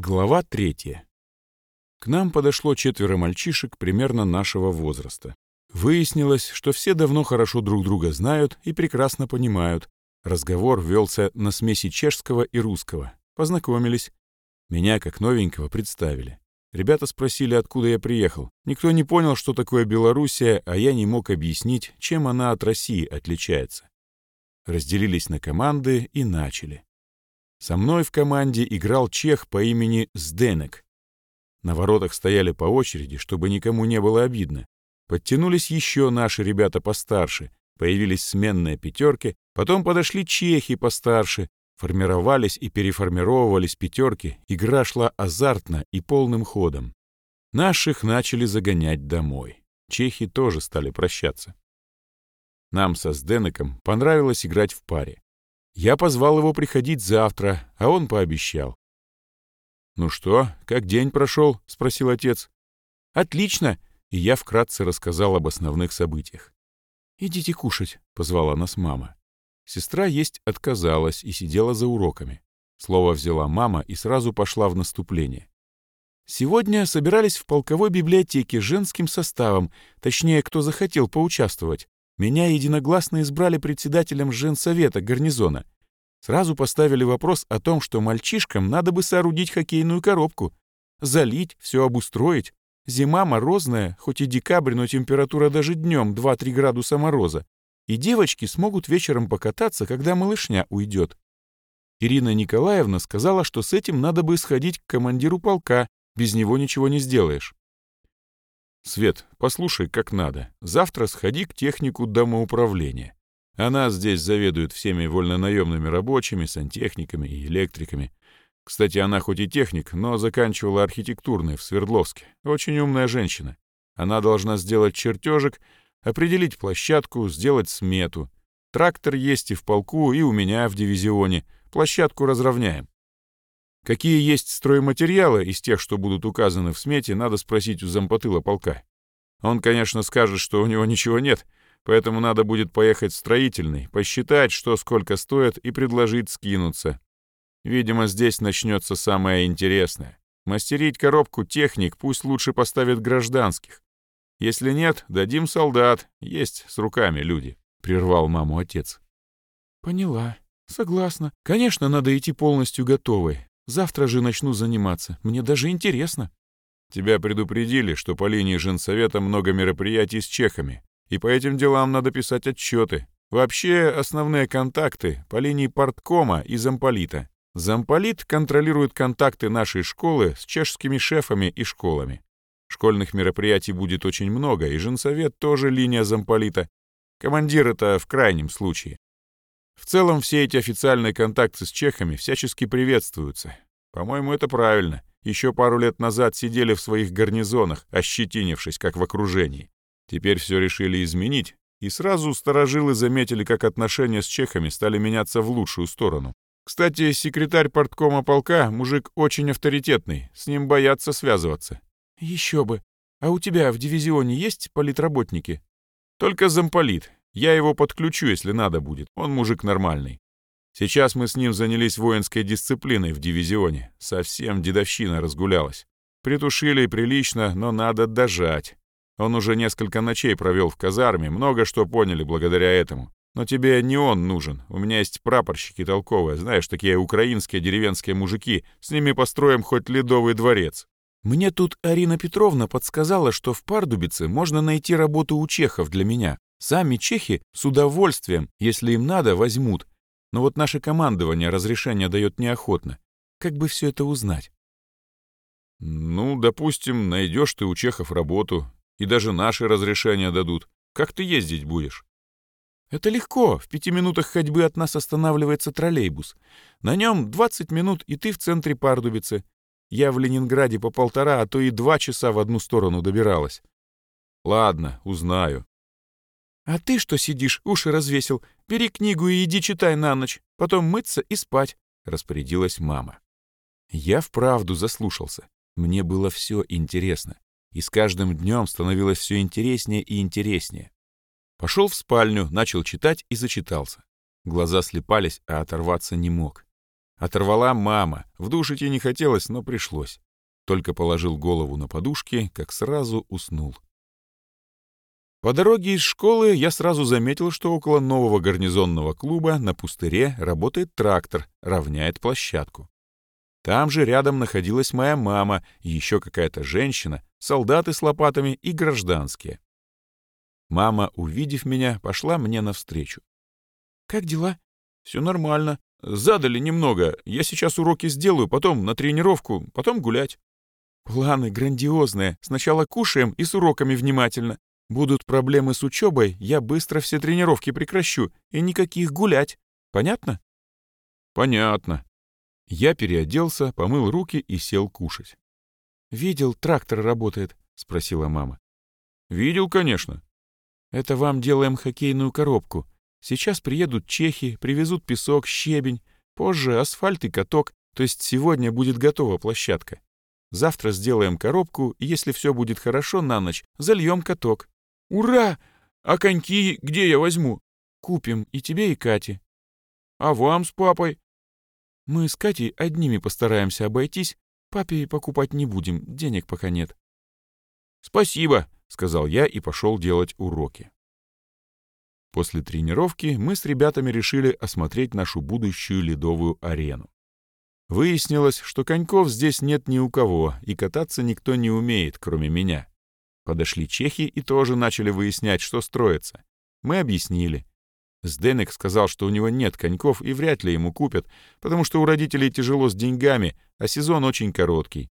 Глава третья. К нам подошло четверо мальчишек примерно нашего возраста. Выяснилось, что все давно хорошо друг друга знают и прекрасно понимают. Разговор велся на смеси чешского и русского. Познакомились. Меня, как новенького, представили. Ребята спросили, откуда я приехал. Никто не понял, что такое Белоруссия, а я не мог объяснить, чем она от России отличается. Разделились на команды и начали. Со мной в команде играл чех по имени Сденек. На воротах стояли по очереди, чтобы никому не было обидно. Подтянулись еще наши ребята постарше, появились сменные пятерки, потом подошли чехи постарше, формировались и переформировывались пятерки, игра шла азартно и полным ходом. Наших начали загонять домой. Чехи тоже стали прощаться. Нам со Сденеком понравилось играть в паре. Я позвал его приходить завтра, а он пообещал. «Ну что, как день прошел?» — спросил отец. «Отлично!» — и я вкратце рассказал об основных событиях. «Идите кушать», — позвала нас мама. Сестра есть отказалась и сидела за уроками. Слово взяла мама и сразу пошла в наступление. Сегодня собирались в полковой библиотеке женским составом, точнее, кто захотел поучаствовать. Меня единогласно избрали председателем женсовета гарнизона. Сразу поставили вопрос о том, что мальчишкам надо бы соорудить хоккейную коробку. Залить, все обустроить. Зима морозная, хоть и декабрь, но температура даже днем 2-3 градуса мороза. И девочки смогут вечером покататься, когда малышня уйдет. Ирина Николаевна сказала, что с этим надо бы сходить к командиру полка, без него ничего не сделаешь. Свет, послушай, как надо. Завтра сходи к технику домоуправления. Она здесь заведует всеми вольнонаемными рабочими, сантехниками и электриками. Кстати, она хоть и техник, но заканчивала архитектурный в Свердловске. Очень умная женщина. Она должна сделать чертежик, определить площадку, сделать смету. Трактор есть и в полку, и у меня в дивизионе. Площадку разровняем. Какие есть стройматериалы из тех, что будут указаны в смете, надо спросить у зампотыла полка. Он, конечно, скажет, что у него ничего нет — Поэтому надо будет поехать в строительный, посчитать, что сколько стоит, и предложить скинуться. Видимо, здесь начнется самое интересное. Мастерить коробку техник пусть лучше поставит гражданских. Если нет, дадим солдат, есть с руками люди», — прервал маму отец. «Поняла. Согласна. Конечно, надо идти полностью готовой. Завтра же начну заниматься. Мне даже интересно». «Тебя предупредили, что по линии женсовета много мероприятий с чехами и по этим делам надо писать отчеты. Вообще, основные контакты по линии порткома и замполита. Замполит контролирует контакты нашей школы с чешскими шефами и школами. Школьных мероприятий будет очень много, и женсовет тоже линия замполита. Командир — это в крайнем случае. В целом, все эти официальные контакты с чехами всячески приветствуются. По-моему, это правильно. Еще пару лет назад сидели в своих гарнизонах, ощетинившись, как в окружении. Теперь все решили изменить, и сразу сторожилы заметили, как отношения с чехами стали меняться в лучшую сторону. Кстати, секретарь порткома полка — мужик очень авторитетный, с ним боятся связываться. Еще бы. А у тебя в дивизионе есть политработники? Только замполит. Я его подключу, если надо будет. Он мужик нормальный. Сейчас мы с ним занялись воинской дисциплиной в дивизионе. Совсем дедовщина разгулялась. Притушили прилично, но надо дожать. Он уже несколько ночей провел в казарме, много что поняли благодаря этому. Но тебе не он нужен. У меня есть прапорщики толковые, знаешь, такие украинские деревенские мужики. С ними построим хоть ледовый дворец. Мне тут Арина Петровна подсказала, что в Пардубице можно найти работу у чехов для меня. Сами чехи с удовольствием, если им надо, возьмут. Но вот наше командование разрешение дает неохотно. Как бы все это узнать? Ну, допустим, найдешь ты у чехов работу, и даже наши разрешения дадут. Как ты ездить будешь?» «Это легко. В пяти минутах ходьбы от нас останавливается троллейбус. На нем 20 минут, и ты в центре Пардубицы. Я в Ленинграде по полтора, а то и два часа в одну сторону добиралась». «Ладно, узнаю». «А ты что сидишь, уши развесил? Бери книгу и иди читай на ночь, потом мыться и спать», — распорядилась мама. Я вправду заслушался. Мне было все интересно и с каждым днем становилось все интереснее и интереснее. Пошел в спальню, начал читать и зачитался. Глаза слепались, а оторваться не мог. Оторвала мама. В душ идти не хотелось, но пришлось. Только положил голову на подушки, как сразу уснул. По дороге из школы я сразу заметил, что около нового гарнизонного клуба на пустыре работает трактор, равняет площадку. Там же рядом находилась моя мама и еще какая-то женщина, солдаты с лопатами и гражданские. Мама, увидев меня, пошла мне навстречу. «Как дела?» «Все нормально. Задали немного. Я сейчас уроки сделаю, потом на тренировку, потом гулять». «Планы грандиозные. Сначала кушаем и с уроками внимательно. Будут проблемы с учебой, я быстро все тренировки прекращу, и никаких гулять. Понятно?» «Понятно». Я переоделся, помыл руки и сел кушать. «Видел, трактор работает?» — спросила мама. «Видел, конечно». «Это вам делаем хоккейную коробку. Сейчас приедут чехи, привезут песок, щебень, позже асфальт и каток, то есть сегодня будет готова площадка. Завтра сделаем коробку, и если все будет хорошо на ночь, зальем каток. Ура! А коньки где я возьму? Купим и тебе, и Кате. А вам с папой? Мы с Катей одними постараемся обойтись, папе покупать не будем, денег пока нет. Спасибо, сказал я и пошел делать уроки. После тренировки мы с ребятами решили осмотреть нашу будущую ледовую арену. Выяснилось, что коньков здесь нет ни у кого, и кататься никто не умеет, кроме меня. Подошли чехи и тоже начали выяснять, что строится. Мы объяснили. Сденек сказал, что у него нет коньков и вряд ли ему купят, потому что у родителей тяжело с деньгами, а сезон очень короткий.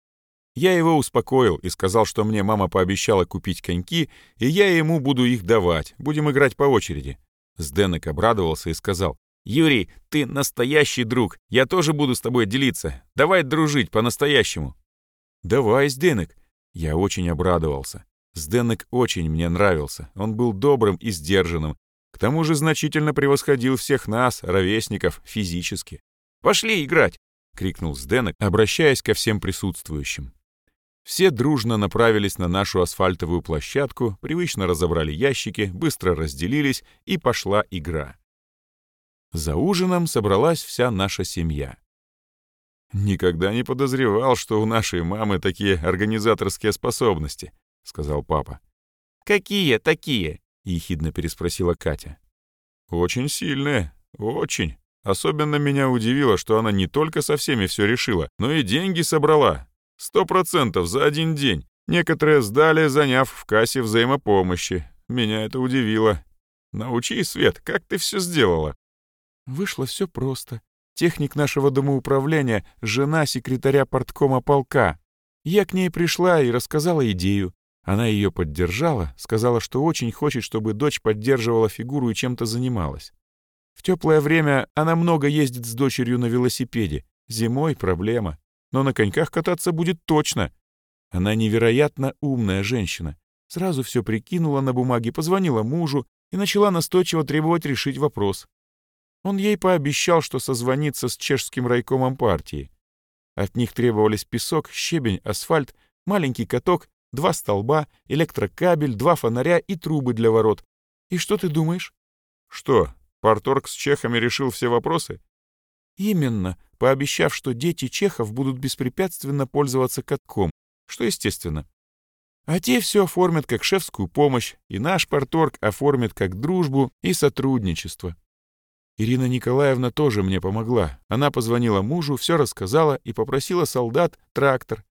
Я его успокоил и сказал, что мне мама пообещала купить коньки, и я ему буду их давать, будем играть по очереди. Сденек обрадовался и сказал, «Юрий, ты настоящий друг, я тоже буду с тобой делиться. Давай дружить по-настоящему». «Давай, Сденек». Я очень обрадовался. Сденек очень мне нравился, он был добрым и сдержанным, к тому же значительно превосходил всех нас, ровесников, физически. «Пошли играть!» — крикнул Сденек, обращаясь ко всем присутствующим. Все дружно направились на нашу асфальтовую площадку, привычно разобрали ящики, быстро разделились, и пошла игра. За ужином собралась вся наша семья. «Никогда не подозревал, что у нашей мамы такие организаторские способности», — сказал папа. «Какие такие?» — ехидно переспросила Катя. «Очень сильные, очень. Особенно меня удивило, что она не только со всеми все решила, но и деньги собрала. Сто процентов за один день. Некоторые сдали, заняв в кассе взаимопомощи. Меня это удивило. Научи, Свет, как ты все сделала?» Вышло все просто. Техник нашего домоуправления — жена секретаря порткома полка. Я к ней пришла и рассказала идею. Она ее поддержала, сказала, что очень хочет, чтобы дочь поддерживала фигуру и чем-то занималась. В теплое время она много ездит с дочерью на велосипеде. Зимой проблема но на коньках кататься будет точно. Она невероятно умная женщина. Сразу все прикинула на бумаге, позвонила мужу и начала настойчиво требовать решить вопрос. Он ей пообещал, что созвонится с чешским райкомом партии. От них требовались песок, щебень, асфальт, маленький каток, два столба, электрокабель, два фонаря и трубы для ворот. И что ты думаешь? Что, Парторг с чехами решил все вопросы? Именно, пообещав, что дети чехов будут беспрепятственно пользоваться катком, что естественно. А те все оформят как шефскую помощь, и наш порторг оформит как дружбу и сотрудничество. Ирина Николаевна тоже мне помогла. Она позвонила мужу, все рассказала и попросила солдат трактор.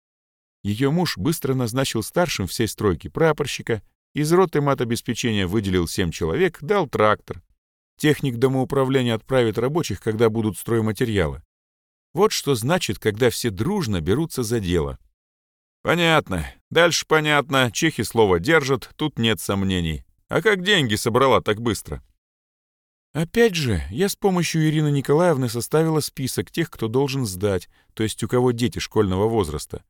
Ее муж быстро назначил старшим всей стройки прапорщика, из роты матобеспечения выделил семь человек, дал трактор. Техник домоуправления отправит рабочих, когда будут стройматериалы. Вот что значит, когда все дружно берутся за дело. Понятно. Дальше понятно. Чехи слово держат, тут нет сомнений. А как деньги собрала так быстро? Опять же, я с помощью Ирины Николаевны составила список тех, кто должен сдать, то есть у кого дети школьного возраста.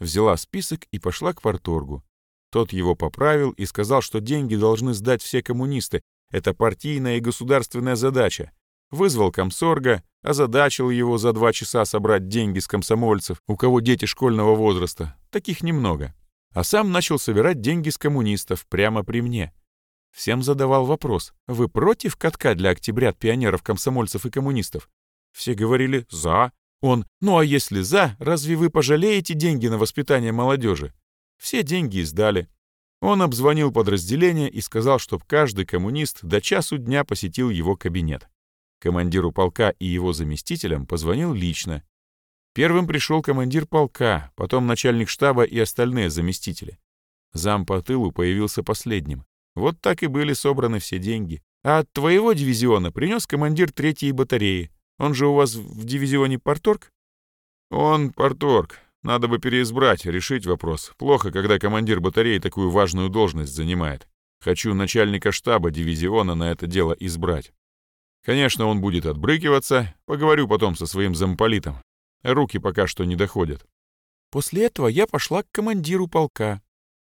Взяла список и пошла к порторгу. Тот его поправил и сказал, что деньги должны сдать все коммунисты, это партийная и государственная задача. Вызвал комсорга, озадачил его за два часа собрать деньги с комсомольцев, у кого дети школьного возраста. Таких немного. А сам начал собирать деньги с коммунистов прямо при мне. Всем задавал вопрос, вы против катка для октябрят, пионеров, комсомольцев и коммунистов? Все говорили «за», Он, ну а если за, разве вы пожалеете деньги на воспитание молодежи? Все деньги издали. Он обзвонил подразделение и сказал, чтобы каждый коммунист до часу дня посетил его кабинет. Командиру полка и его заместителям позвонил лично. Первым пришел командир полка, потом начальник штаба и остальные заместители. Зам по тылу появился последним. Вот так и были собраны все деньги. А от твоего дивизиона принес командир третьей батареи. Он же у вас в дивизионе порторг? Он порторг. Надо бы переизбрать, решить вопрос. Плохо, когда командир батареи такую важную должность занимает. Хочу начальника штаба дивизиона на это дело избрать. Конечно, он будет отбрыкиваться. Поговорю потом со своим замполитом. Руки пока что не доходят. После этого я пошла к командиру полка.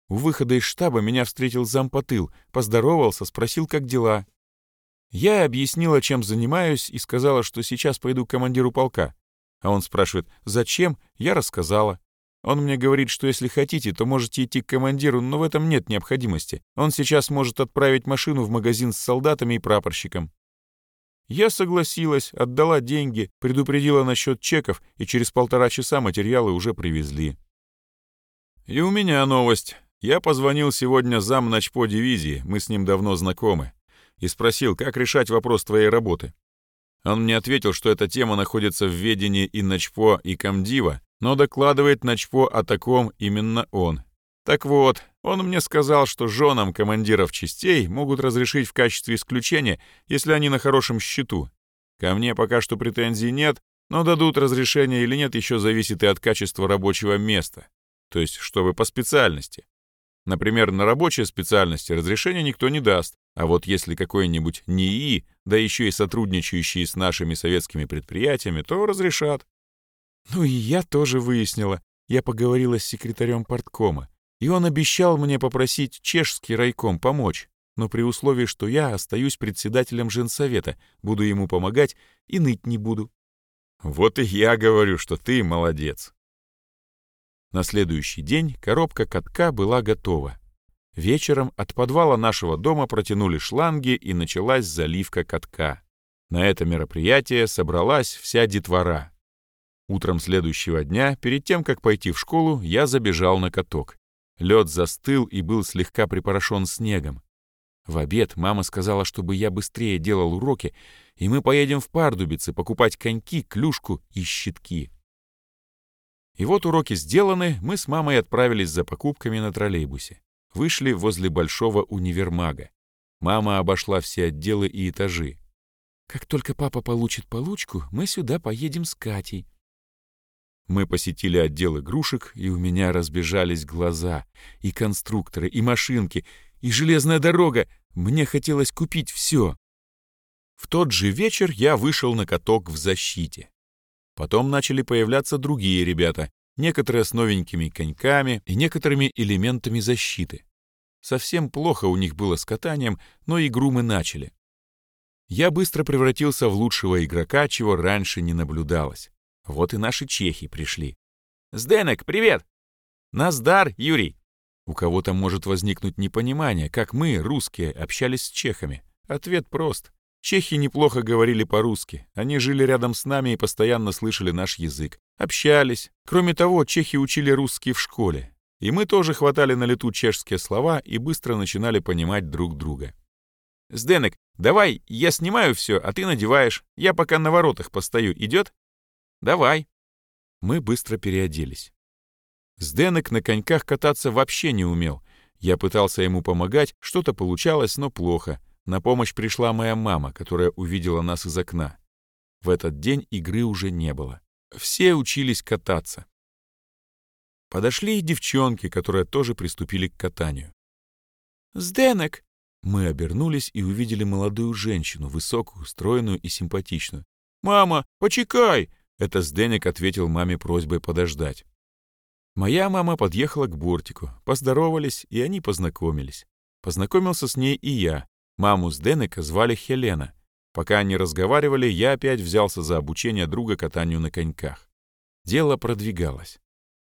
У выхода из штаба меня встретил зампотыл, поздоровался, спросил, как дела. Я объяснила, чем занимаюсь, и сказала, что сейчас пойду к командиру полка. А он спрашивает, зачем? Я рассказала. Он мне говорит, что если хотите, то можете идти к командиру, но в этом нет необходимости. Он сейчас может отправить машину в магазин с солдатами и прапорщиком. Я согласилась, отдала деньги, предупредила насчет чеков, и через полтора часа материалы уже привезли. И у меня новость. Я позвонил сегодня зам начпо дивизии, мы с ним давно знакомы, и спросил, как решать вопрос твоей работы. Он мне ответил, что эта тема находится в ведении и Начпо, и Камдива, но докладывает Начпо о таком именно он. Так вот, он мне сказал, что женам командиров частей могут разрешить в качестве исключения, если они на хорошем счету. Ко мне пока что претензий нет, но дадут разрешение или нет, еще зависит и от качества рабочего места. То есть, чтобы по специальности. Например, на рабочей специальности разрешения никто не даст, а вот если какой-нибудь НИИ, да еще и сотрудничающий с нашими советскими предприятиями, то разрешат. Ну и я тоже выяснила. Я поговорила с секретарем порткома, и он обещал мне попросить чешский райком помочь, но при условии, что я остаюсь председателем женсовета, буду ему помогать и ныть не буду. Вот и я говорю, что ты молодец. На следующий день коробка катка была готова. Вечером от подвала нашего дома протянули шланги, и началась заливка катка. На это мероприятие собралась вся детвора. Утром следующего дня, перед тем, как пойти в школу, я забежал на каток. Лед застыл и был слегка припорошен снегом. В обед мама сказала, чтобы я быстрее делал уроки, и мы поедем в Пардубицы покупать коньки, клюшку и щитки. И вот уроки сделаны, мы с мамой отправились за покупками на троллейбусе. Вышли возле большого универмага. Мама обошла все отделы и этажи. «Как только папа получит получку, мы сюда поедем с Катей». Мы посетили отдел игрушек, и у меня разбежались глаза. И конструкторы, и машинки, и железная дорога. Мне хотелось купить все. В тот же вечер я вышел на каток в защите. Потом начали появляться другие ребята, некоторые с новенькими коньками и некоторыми элементами защиты. Совсем плохо у них было с катанием, но игру мы начали. Я быстро превратился в лучшего игрока, чего раньше не наблюдалось. Вот и наши чехи пришли. «Сденек, привет!» «Наздар, Юрий!» У кого-то может возникнуть непонимание, как мы, русские, общались с чехами. Ответ прост. Чехи неплохо говорили по-русски. Они жили рядом с нами и постоянно слышали наш язык. Общались. Кроме того, чехи учили русский в школе. И мы тоже хватали на лету чешские слова и быстро начинали понимать друг друга. «Сденек, давай, я снимаю все, а ты надеваешь. Я пока на воротах постою. Идет?» «Давай». Мы быстро переоделись. Сденек на коньках кататься вообще не умел. Я пытался ему помогать, что-то получалось, но плохо. На помощь пришла моя мама, которая увидела нас из окна. В этот день игры уже не было. Все учились кататься. Подошли и девчонки, которые тоже приступили к катанию. «Сденек!» Мы обернулись и увидели молодую женщину, высокую, стройную и симпатичную. «Мама, почекай!» Это Сденек ответил маме просьбой подождать. Моя мама подъехала к бортику, поздоровались, и они познакомились. Познакомился с ней и я, Маму с Денека звали Хелена. Пока они разговаривали, я опять взялся за обучение друга катанию на коньках. Дело продвигалось.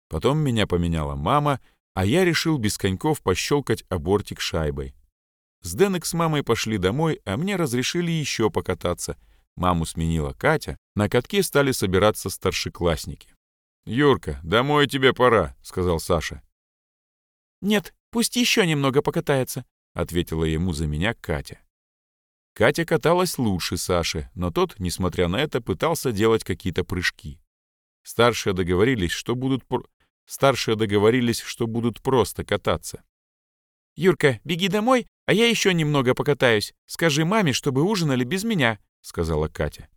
Потом меня поменяла мама, а я решил без коньков пощелкать абортик шайбой. С Денек с мамой пошли домой, а мне разрешили еще покататься. Маму сменила Катя, на катке стали собираться старшеклассники. «Юрка, домой тебе пора», — сказал Саша. «Нет, пусть еще немного покатается», — ответила ему за меня Катя. Катя каталась лучше Саши, но тот, несмотря на это, пытался делать какие-то прыжки. Старшие договорились, что будут пр... Старшие договорились, что будут просто кататься. «Юрка, беги домой, а я еще немного покатаюсь. Скажи маме, чтобы ужинали без меня», — сказала Катя.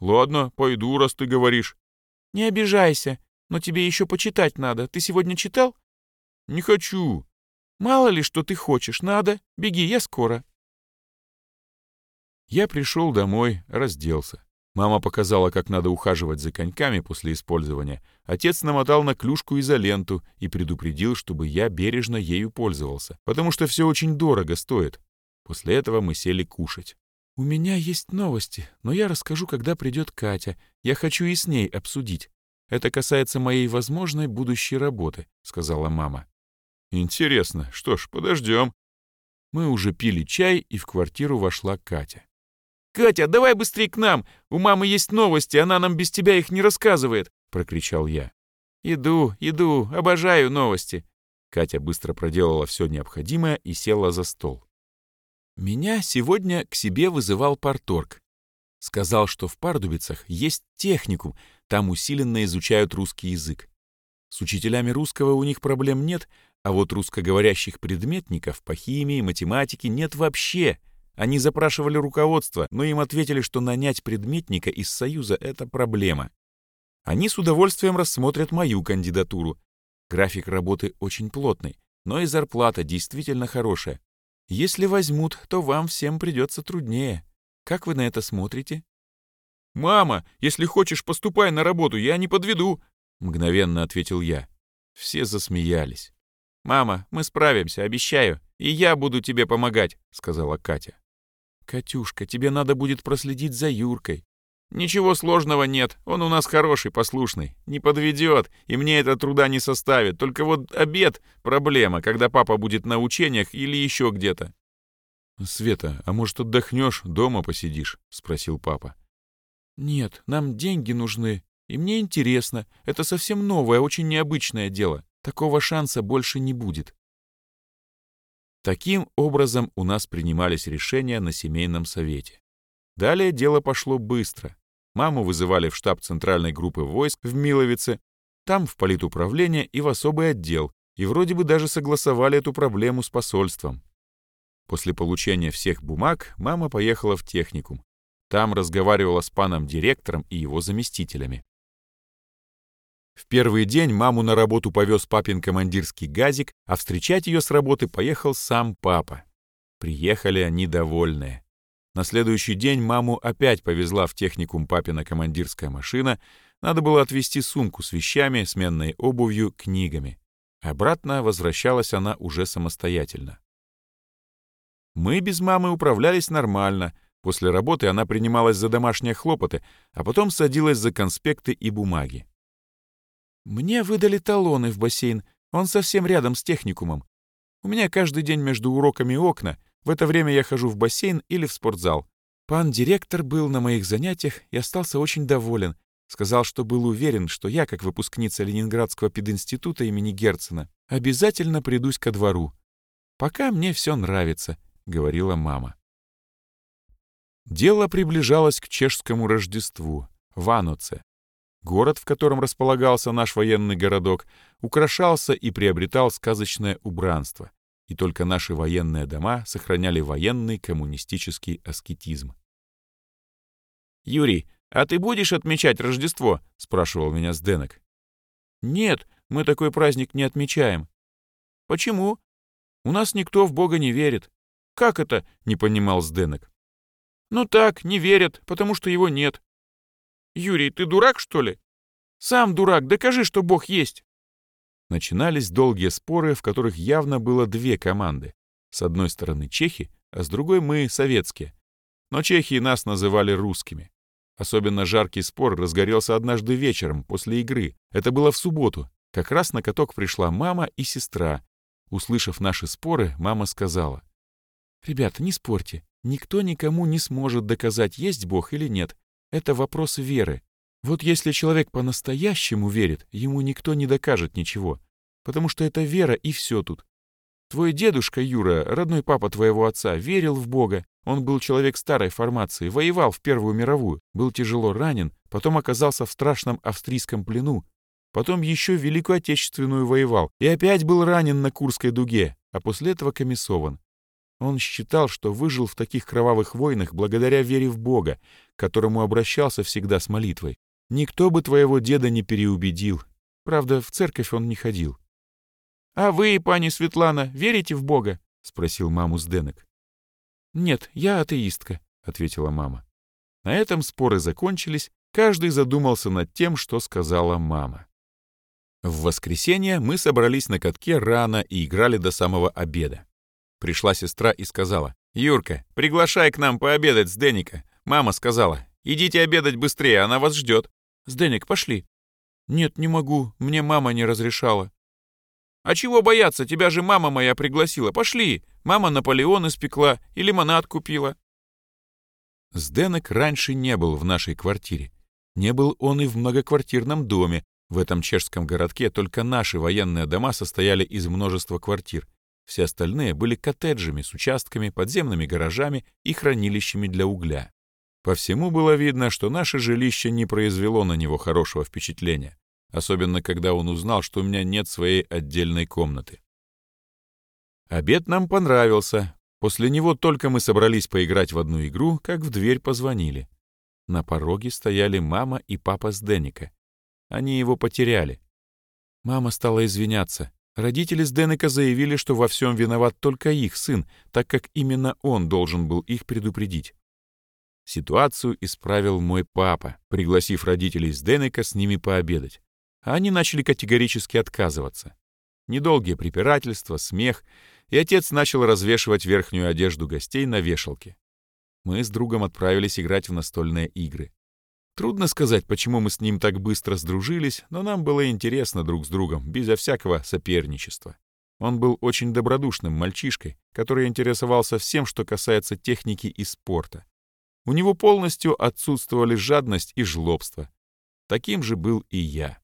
«Ладно, пойду, раз ты говоришь». «Не обижайся, но тебе еще почитать надо. Ты сегодня читал?» «Не хочу». «Мало ли, что ты хочешь. Надо. Беги, я скоро». Я пришел домой, разделся. Мама показала, как надо ухаживать за коньками после использования. Отец намотал на клюшку изоленту и предупредил, чтобы я бережно ею пользовался, потому что все очень дорого стоит. После этого мы сели кушать. «У меня есть новости, но я расскажу, когда придет Катя. Я хочу и с ней обсудить. Это касается моей возможной будущей работы», — сказала мама. «Интересно. Что ж, подождем». Мы уже пили чай, и в квартиру вошла Катя. «Катя, давай быстрее к нам! У мамы есть новости, она нам без тебя их не рассказывает!» — прокричал я. «Иду, иду, обожаю новости!» Катя быстро проделала все необходимое и села за стол. Меня сегодня к себе вызывал парторг. Сказал, что в Пардубицах есть техникум, там усиленно изучают русский язык. С учителями русского у них проблем нет, а вот русскоговорящих предметников по химии, математике нет вообще — они запрашивали руководство, но им ответили, что нанять предметника из Союза — это проблема. Они с удовольствием рассмотрят мою кандидатуру. График работы очень плотный, но и зарплата действительно хорошая. Если возьмут, то вам всем придется труднее. Как вы на это смотрите? «Мама, если хочешь, поступай на работу, я не подведу», — мгновенно ответил я. Все засмеялись. «Мама, мы справимся, обещаю, и я буду тебе помогать», — сказала Катя. «Катюшка, тебе надо будет проследить за Юркой». «Ничего сложного нет, он у нас хороший, послушный, не подведет, и мне это труда не составит, только вот обед — проблема, когда папа будет на учениях или еще где-то». «Света, а может, отдохнешь, дома посидишь?» — спросил папа. «Нет, нам деньги нужны, и мне интересно. Это совсем новое, очень необычное дело. Такого шанса больше не будет. Таким образом у нас принимались решения на семейном совете. Далее дело пошло быстро. Маму вызывали в штаб центральной группы войск в Миловице, там в политуправление и в особый отдел, и вроде бы даже согласовали эту проблему с посольством. После получения всех бумаг мама поехала в техникум. Там разговаривала с паном директором и его заместителями. В первый день маму на работу повез папин командирский газик, а встречать ее с работы поехал сам папа. Приехали они довольные. На следующий день маму опять повезла в техникум папина командирская машина. Надо было отвезти сумку с вещами, сменной обувью, книгами. Обратно возвращалась она уже самостоятельно. Мы без мамы управлялись нормально. После работы она принималась за домашние хлопоты, а потом садилась за конспекты и бумаги. Мне выдали талоны в бассейн, он совсем рядом с техникумом. У меня каждый день между уроками окна, в это время я хожу в бассейн или в спортзал. Пан директор был на моих занятиях и остался очень доволен. Сказал, что был уверен, что я, как выпускница Ленинградского пединститута имени Герцена, обязательно придусь ко двору. «Пока мне все нравится», — говорила мама. Дело приближалось к чешскому Рождеству, Ваноце. Город, в котором располагался наш военный городок, украшался и приобретал сказочное убранство, и только наши военные дома сохраняли военный коммунистический аскетизм. «Юрий, а ты будешь отмечать Рождество?» — спрашивал меня Сденок. «Нет, мы такой праздник не отмечаем». «Почему?» «У нас никто в Бога не верит». «Как это?» — не понимал Сденок. «Ну так, не верят, потому что его нет. Юрий, ты дурак, что ли? Сам дурак, докажи, что Бог есть. Начинались долгие споры, в которых явно было две команды. С одной стороны чехи, а с другой мы, советские. Но чехи нас называли русскими. Особенно жаркий спор разгорелся однажды вечером после игры. Это было в субботу. Как раз на каток пришла мама и сестра. Услышав наши споры, мама сказала. Ребята, не спорьте. Никто никому не сможет доказать, есть Бог или нет. Это вопрос веры. Вот если человек по-настоящему верит, ему никто не докажет ничего. Потому что это вера и все тут. Твой дедушка Юра, родной папа твоего отца, верил в Бога. Он был человек старой формации, воевал в Первую мировую, был тяжело ранен, потом оказался в страшном австрийском плену, потом еще Великую Отечественную воевал и опять был ранен на Курской дуге, а после этого комиссован. Он считал, что выжил в таких кровавых войнах благодаря вере в Бога, к которому обращался всегда с молитвой. Никто бы твоего деда не переубедил. Правда, в церковь он не ходил. «А вы, пани Светлана, верите в Бога?» — спросил маму Сденек. «Нет, я атеистка», — ответила мама. На этом споры закончились, каждый задумался над тем, что сказала мама. В воскресенье мы собрались на катке рано и играли до самого обеда. Пришла сестра и сказала, «Юрка, приглашай к нам пообедать с Деника». Мама сказала, «Идите обедать быстрее, она вас ждет». «С Деник, пошли». «Нет, не могу, мне мама не разрешала». «А чего бояться, тебя же мама моя пригласила. Пошли, мама Наполеон испекла и лимонад купила». Сденек раньше не был в нашей квартире. Не был он и в многоквартирном доме. В этом чешском городке только наши военные дома состояли из множества квартир. Все остальные были коттеджами с участками, подземными гаражами и хранилищами для угля. По всему было видно, что наше жилище не произвело на него хорошего впечатления, особенно когда он узнал, что у меня нет своей отдельной комнаты. Обед нам понравился. После него только мы собрались поиграть в одну игру, как в дверь позвонили. На пороге стояли мама и папа с Деника. Они его потеряли. Мама стала извиняться. Родители с Денека заявили, что во всем виноват только их сын, так как именно он должен был их предупредить. Ситуацию исправил мой папа, пригласив родителей с Денека с ними пообедать. А они начали категорически отказываться. Недолгие препирательства, смех, и отец начал развешивать верхнюю одежду гостей на вешалке. Мы с другом отправились играть в настольные игры. Трудно сказать, почему мы с ним так быстро сдружились, но нам было интересно друг с другом, безо всякого соперничества. Он был очень добродушным мальчишкой, который интересовался всем, что касается техники и спорта. У него полностью отсутствовали жадность и жлобство. Таким же был и я.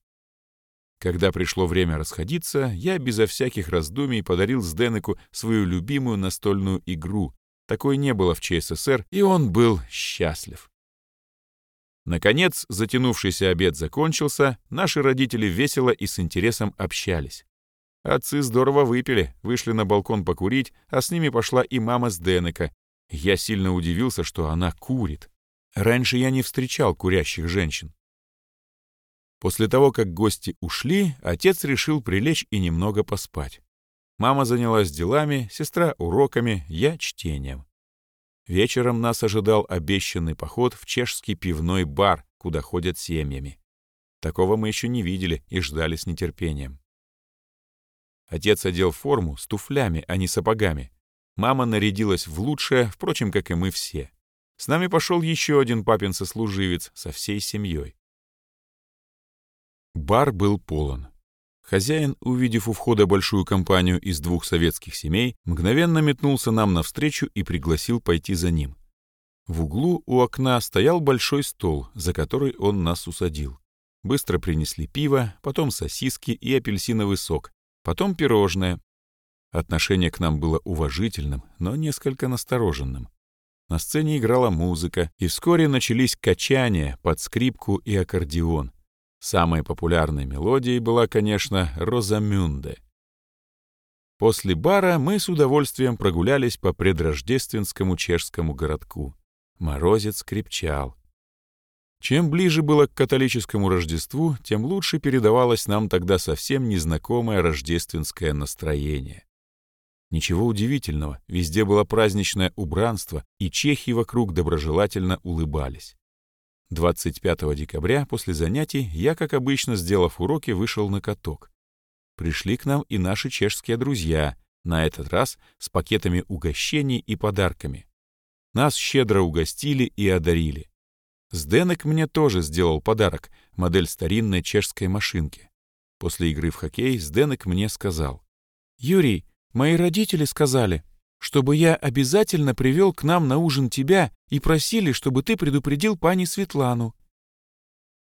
Когда пришло время расходиться, я безо всяких раздумий подарил Сденеку свою любимую настольную игру. Такой не было в ЧССР, и он был счастлив. Наконец, затянувшийся обед закончился, наши родители весело и с интересом общались. Отцы здорово выпили, вышли на балкон покурить, а с ними пошла и мама с Денека. Я сильно удивился, что она курит. Раньше я не встречал курящих женщин. После того, как гости ушли, отец решил прилечь и немного поспать. Мама занялась делами, сестра — уроками, я — чтением. Вечером нас ожидал обещанный поход в чешский пивной бар, куда ходят семьями. Такого мы еще не видели и ждали с нетерпением. Отец одел форму с туфлями, а не сапогами. Мама нарядилась в лучшее, впрочем, как и мы все. С нами пошел еще один папин сослуживец со всей семьей. Бар был полон. Хозяин, увидев у входа большую компанию из двух советских семей, мгновенно метнулся нам навстречу и пригласил пойти за ним. В углу у окна стоял большой стол, за который он нас усадил. Быстро принесли пиво, потом сосиски и апельсиновый сок, потом пирожное. Отношение к нам было уважительным, но несколько настороженным. На сцене играла музыка, и вскоре начались качания под скрипку и аккордеон — Самой популярной мелодией была, конечно, «Розамюнде». После бара мы с удовольствием прогулялись по предрождественскому чешскому городку. Морозец крепчал. Чем ближе было к католическому Рождеству, тем лучше передавалось нам тогда совсем незнакомое рождественское настроение. Ничего удивительного, везде было праздничное убранство, и чехи вокруг доброжелательно улыбались. 25 декабря после занятий я, как обычно, сделав уроки, вышел на каток. Пришли к нам и наши чешские друзья, на этот раз с пакетами угощений и подарками. Нас щедро угостили и одарили. Сденек мне тоже сделал подарок, модель старинной чешской машинки. После игры в хоккей Сденек мне сказал. «Юрий, мои родители сказали». Чтобы я обязательно привел к нам на ужин тебя и просили, чтобы ты предупредил пани Светлану».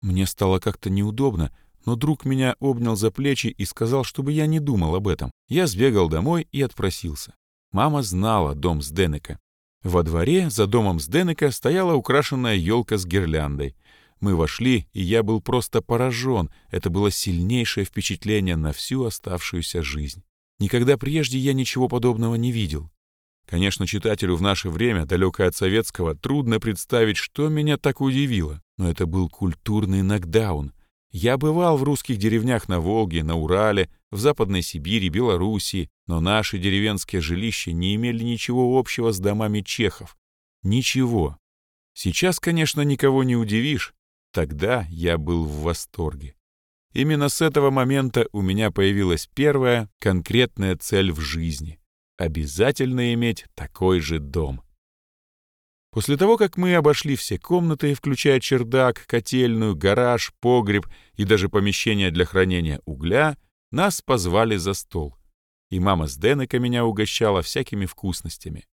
Мне стало как-то неудобно, но друг меня обнял за плечи и сказал, чтобы я не думал об этом. Я сбегал домой и отпросился. Мама знала дом с Денека. Во дворе за домом с Денека стояла украшенная елка с гирляндой. Мы вошли, и я был просто поражен. Это было сильнейшее впечатление на всю оставшуюся жизнь. Никогда прежде я ничего подобного не видел. Конечно, читателю в наше время, далекое от советского, трудно представить, что меня так удивило. Но это был культурный нокдаун. Я бывал в русских деревнях на Волге, на Урале, в Западной Сибири, Белоруссии, но наши деревенские жилища не имели ничего общего с домами чехов. Ничего. Сейчас, конечно, никого не удивишь. Тогда я был в восторге. Именно с этого момента у меня появилась первая конкретная цель в жизни — обязательно иметь такой же дом. После того, как мы обошли все комнаты, включая чердак, котельную, гараж, погреб и даже помещение для хранения угля, нас позвали за стол. И мама с Денека меня угощала всякими вкусностями.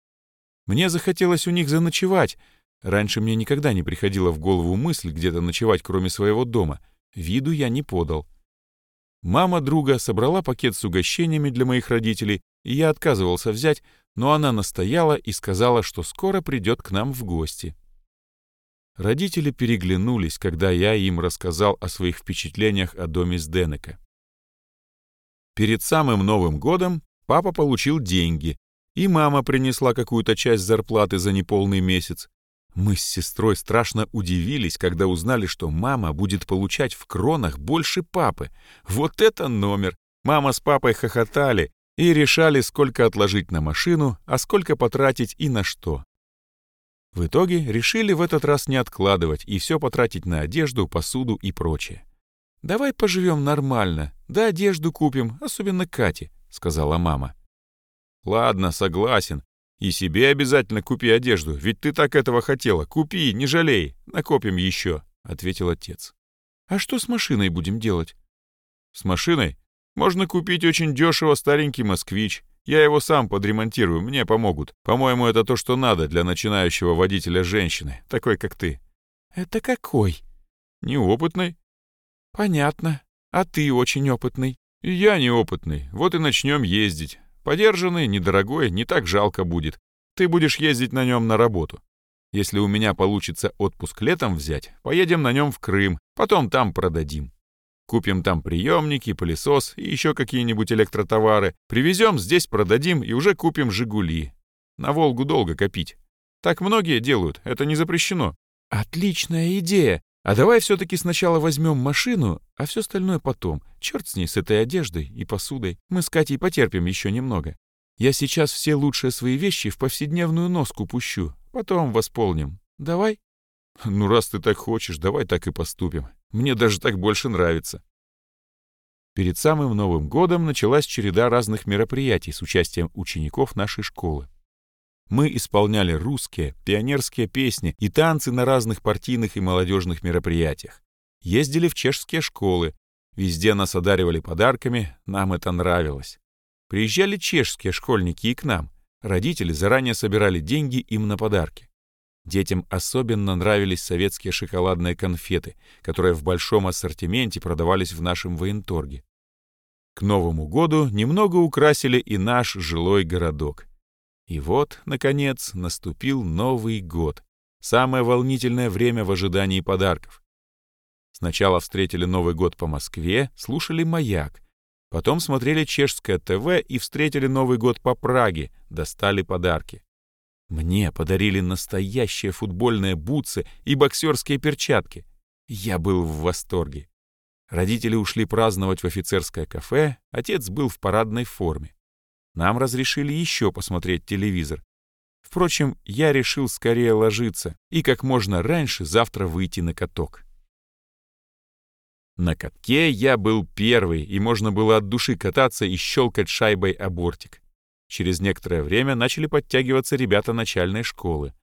Мне захотелось у них заночевать, Раньше мне никогда не приходила в голову мысль где-то ночевать, кроме своего дома. Виду я не подал. Мама друга собрала пакет с угощениями для моих родителей, и я отказывался взять, но она настояла и сказала, что скоро придет к нам в гости. Родители переглянулись, когда я им рассказал о своих впечатлениях о доме с Денека. Перед самым Новым годом папа получил деньги, и мама принесла какую-то часть зарплаты за неполный месяц. Мы с сестрой страшно удивились, когда узнали, что мама будет получать в кронах больше папы. Вот это номер! Мама с папой хохотали и решали, сколько отложить на машину, а сколько потратить и на что. В итоге решили в этот раз не откладывать и все потратить на одежду, посуду и прочее. «Давай поживем нормально, да одежду купим, особенно Кате», — сказала мама. «Ладно, согласен, и себе обязательно купи одежду, ведь ты так этого хотела. Купи, не жалей, накопим еще», — ответил отец. «А что с машиной будем делать?» «С машиной? Можно купить очень дешево старенький москвич. Я его сам подремонтирую, мне помогут. По-моему, это то, что надо для начинающего водителя женщины, такой как ты». «Это какой?» «Неопытный». «Понятно. А ты очень опытный». «Я неопытный. Вот и начнем ездить. Подержанный, недорогой, не так жалко будет. Ты будешь ездить на нем на работу. Если у меня получится отпуск летом взять, поедем на нем в Крым, потом там продадим. Купим там приемники, пылесос и еще какие-нибудь электротовары. Привезем, здесь продадим и уже купим «Жигули». На «Волгу» долго копить. Так многие делают, это не запрещено. Отличная идея. А давай все-таки сначала возьмем машину, а все остальное потом. Черт с ней, с этой одеждой и посудой. Мы с Катей потерпим еще немного. Я сейчас все лучшие свои вещи в повседневную носку пущу. Потом восполним. Давай? Ну, раз ты так хочешь, давай так и поступим. Мне даже так больше нравится. Перед самым Новым годом началась череда разных мероприятий с участием учеников нашей школы. Мы исполняли русские, пионерские песни и танцы на разных партийных и молодежных мероприятиях. Ездили в чешские школы. Везде нас одаривали подарками, нам это нравилось. Приезжали чешские школьники и к нам. Родители заранее собирали деньги им на подарки. Детям особенно нравились советские шоколадные конфеты, которые в большом ассортименте продавались в нашем военторге. К Новому году немного украсили и наш жилой городок. И вот, наконец, наступил Новый год. Самое волнительное время в ожидании подарков. Сначала встретили Новый год по Москве, слушали «Маяк». Потом смотрели чешское ТВ и встретили Новый год по Праге, достали подарки. Мне подарили настоящие футбольные бутсы и боксерские перчатки. Я был в восторге. Родители ушли праздновать в офицерское кафе, отец был в парадной форме. Нам разрешили еще посмотреть телевизор. Впрочем, я решил скорее ложиться и как можно раньше завтра выйти на каток. На катке я был первый, и можно было от души кататься и щелкать шайбой о бортик. Через некоторое время начали подтягиваться ребята начальной школы.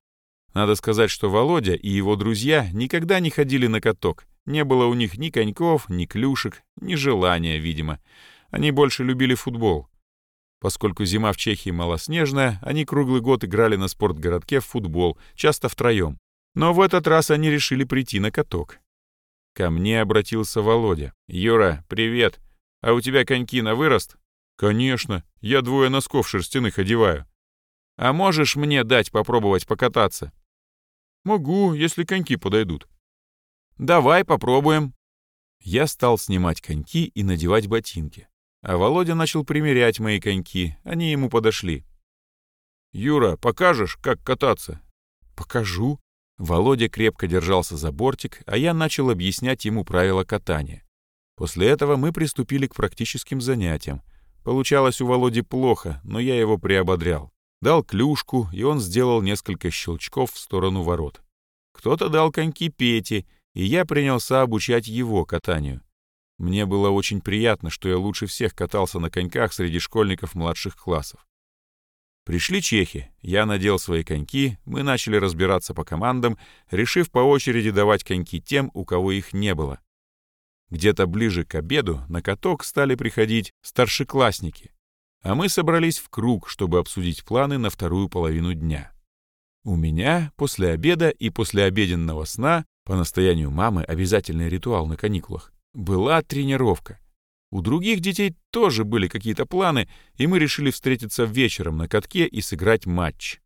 Надо сказать, что Володя и его друзья никогда не ходили на каток. Не было у них ни коньков, ни клюшек, ни желания, видимо. Они больше любили футбол. Поскольку зима в Чехии малоснежная, они круглый год играли на спортгородке в футбол, часто втроем. Но в этот раз они решили прийти на каток. Ко мне обратился Володя. «Юра, привет. А у тебя коньки на вырост?» «Конечно. Я двое носков шерстяных одеваю». «А можешь мне дать попробовать покататься?» «Могу, если коньки подойдут». «Давай попробуем». Я стал снимать коньки и надевать ботинки. А Володя начал примерять мои коньки, они ему подошли. «Юра, покажешь, как кататься?» «Покажу». Володя крепко держался за бортик, а я начал объяснять ему правила катания. После этого мы приступили к практическим занятиям. Получалось у Володи плохо, но я его приободрял. Дал клюшку, и он сделал несколько щелчков в сторону ворот. Кто-то дал коньки Пете, и я принялся обучать его катанию. Мне было очень приятно, что я лучше всех катался на коньках среди школьников младших классов. Пришли чехи, я надел свои коньки, мы начали разбираться по командам, решив по очереди давать коньки тем, у кого их не было. Где-то ближе к обеду на каток стали приходить старшеклассники, а мы собрались в круг, чтобы обсудить планы на вторую половину дня. У меня после обеда и после обеденного сна, по настоянию мамы обязательный ритуал на каникулах, была тренировка. У других детей тоже были какие-то планы, и мы решили встретиться вечером на катке и сыграть матч.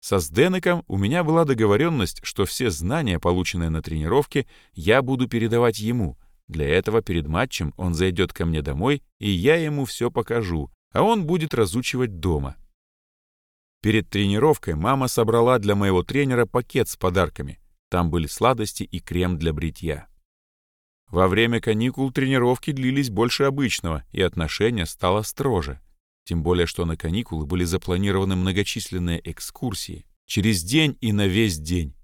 Со Сденеком у меня была договоренность, что все знания, полученные на тренировке, я буду передавать ему. Для этого перед матчем он зайдет ко мне домой, и я ему все покажу, а он будет разучивать дома. Перед тренировкой мама собрала для моего тренера пакет с подарками. Там были сладости и крем для бритья. Во время каникул тренировки длились больше обычного, и отношение стало строже. Тем более, что на каникулы были запланированы многочисленные экскурсии. Через день и на весь день.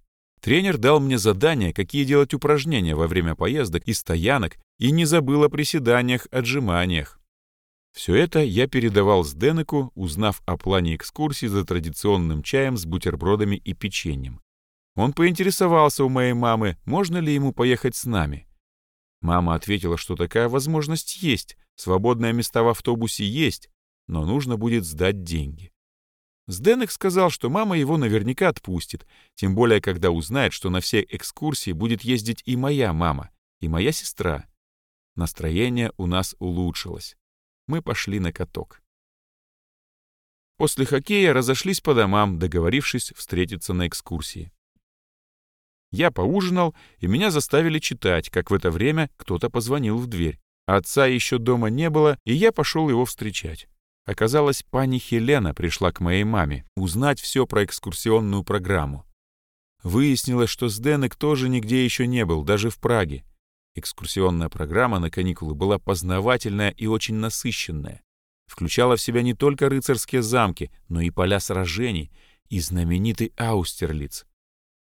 Тренер дал мне задание, какие делать упражнения во время поездок и стоянок, и не забыл о приседаниях, отжиманиях. Все это я передавал с Денеку, узнав о плане экскурсии за традиционным чаем с бутербродами и печеньем. Он поинтересовался у моей мамы, можно ли ему поехать с нами. Мама ответила, что такая возможность есть, свободные места в автобусе есть, но нужно будет сдать деньги. Сденек сказал, что мама его наверняка отпустит, тем более, когда узнает, что на все экскурсии будет ездить и моя мама, и моя сестра. Настроение у нас улучшилось. Мы пошли на каток. После хоккея разошлись по домам, договорившись встретиться на экскурсии. Я поужинал, и меня заставили читать, как в это время кто-то позвонил в дверь. Отца еще дома не было, и я пошел его встречать. Оказалось, пани Хелена пришла к моей маме узнать все про экскурсионную программу. Выяснилось, что Сденек тоже нигде еще не был, даже в Праге. Экскурсионная программа на каникулы была познавательная и очень насыщенная. Включала в себя не только рыцарские замки, но и поля сражений и знаменитый Аустерлиц,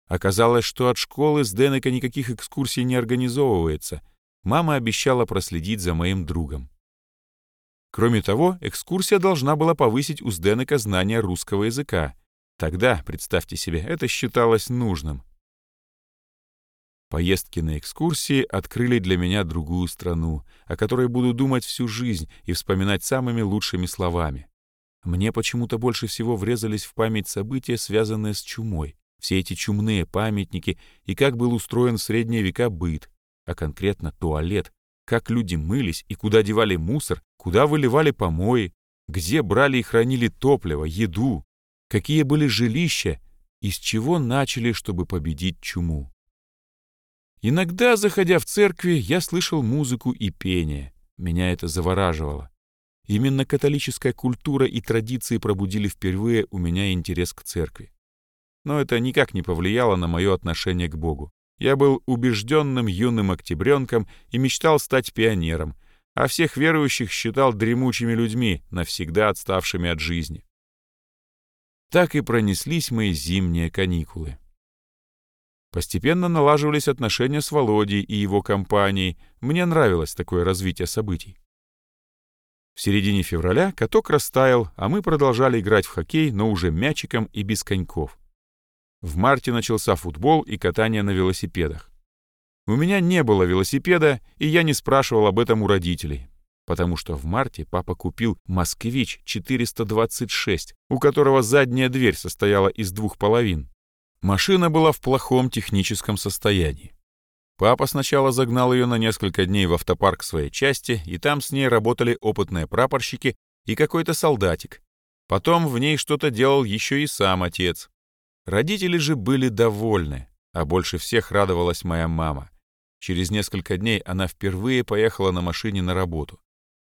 Оказалось, что от школы с Денека никаких экскурсий не организовывается. Мама обещала проследить за моим другом. Кроме того, экскурсия должна была повысить у Сденека знания русского языка. Тогда, представьте себе, это считалось нужным. Поездки на экскурсии открыли для меня другую страну, о которой буду думать всю жизнь и вспоминать самыми лучшими словами. Мне почему-то больше всего врезались в память события, связанные с чумой все эти чумные памятники и как был устроен в средние века быт, а конкретно туалет, как люди мылись и куда девали мусор, куда выливали помои, где брали и хранили топливо, еду, какие были жилища, из чего начали, чтобы победить чуму. Иногда, заходя в церкви, я слышал музыку и пение. Меня это завораживало. Именно католическая культура и традиции пробудили впервые у меня интерес к церкви но это никак не повлияло на мое отношение к Богу. Я был убежденным юным октябренком и мечтал стать пионером, а всех верующих считал дремучими людьми, навсегда отставшими от жизни. Так и пронеслись мои зимние каникулы. Постепенно налаживались отношения с Володей и его компанией. Мне нравилось такое развитие событий. В середине февраля каток растаял, а мы продолжали играть в хоккей, но уже мячиком и без коньков. В марте начался футбол и катание на велосипедах. У меня не было велосипеда, и я не спрашивал об этом у родителей. потому что в марте папа купил «Москвич-426», у которого задняя дверь состояла из двух половин. Машина была в плохом техническом состоянии. Папа сначала загнал ее на несколько дней в автопарк своей части, и там с ней работали опытные прапорщики и какой-то солдатик. Потом в ней что-то делал еще и сам отец. Родители же были довольны, а больше всех радовалась моя мама. Через несколько дней она впервые поехала на машине на работу.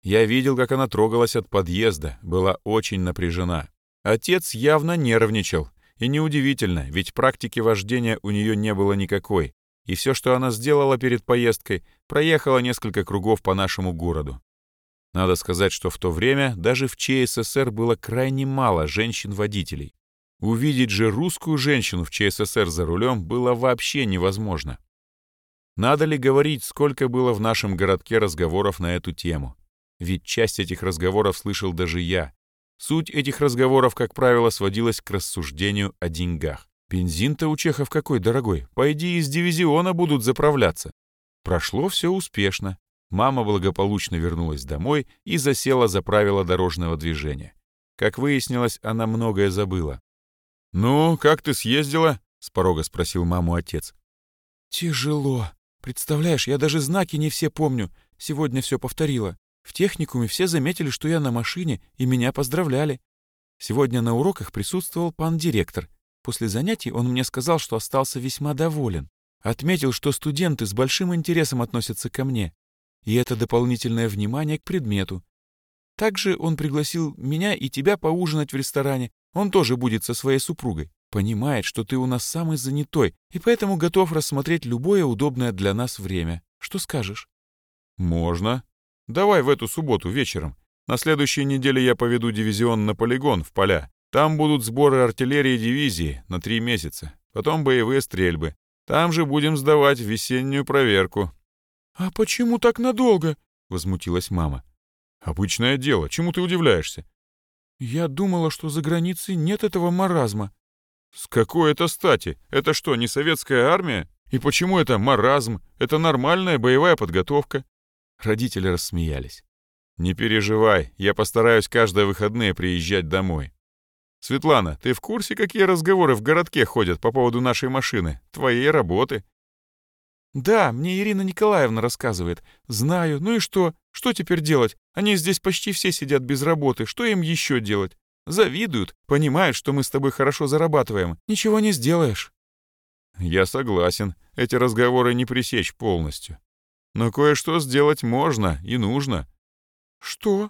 Я видел, как она трогалась от подъезда, была очень напряжена. Отец явно нервничал. И неудивительно, ведь практики вождения у нее не было никакой. И все, что она сделала перед поездкой, проехала несколько кругов по нашему городу. Надо сказать, что в то время даже в ЧССР было крайне мало женщин-водителей. Увидеть же русскую женщину в ЧССР за рулем было вообще невозможно. Надо ли говорить, сколько было в нашем городке разговоров на эту тему? Ведь часть этих разговоров слышал даже я. Суть этих разговоров, как правило, сводилась к рассуждению о деньгах. Бензин-то у чехов какой дорогой, пойди из дивизиона будут заправляться. Прошло все успешно. Мама благополучно вернулась домой и засела за правила дорожного движения. Как выяснилось, она многое забыла. «Ну, как ты съездила?» — с порога спросил маму отец. «Тяжело. Представляешь, я даже знаки не все помню. Сегодня все повторила. В техникуме все заметили, что я на машине, и меня поздравляли. Сегодня на уроках присутствовал пан директор. После занятий он мне сказал, что остался весьма доволен. Отметил, что студенты с большим интересом относятся ко мне. И это дополнительное внимание к предмету. Также он пригласил меня и тебя поужинать в ресторане, он тоже будет со своей супругой. Понимает, что ты у нас самый занятой, и поэтому готов рассмотреть любое удобное для нас время. Что скажешь? Можно. Давай в эту субботу вечером. На следующей неделе я поведу дивизион на полигон в поля. Там будут сборы артиллерии дивизии на три месяца. Потом боевые стрельбы. Там же будем сдавать весеннюю проверку. «А почему так надолго?» — возмутилась мама. «Обычное дело. Чему ты удивляешься? «Я думала, что за границей нет этого маразма». «С какой это стати? Это что, не советская армия? И почему это маразм? Это нормальная боевая подготовка». Родители рассмеялись. «Не переживай, я постараюсь каждые выходные приезжать домой. Светлана, ты в курсе, какие разговоры в городке ходят по поводу нашей машины, твоей работы?» «Да, мне Ирина Николаевна рассказывает. Знаю. Ну и что? Что теперь делать? Они здесь почти все сидят без работы. Что им еще делать? Завидуют, понимают, что мы с тобой хорошо зарабатываем. Ничего не сделаешь». «Я согласен. Эти разговоры не пресечь полностью. Но кое-что сделать можно и нужно». «Что?»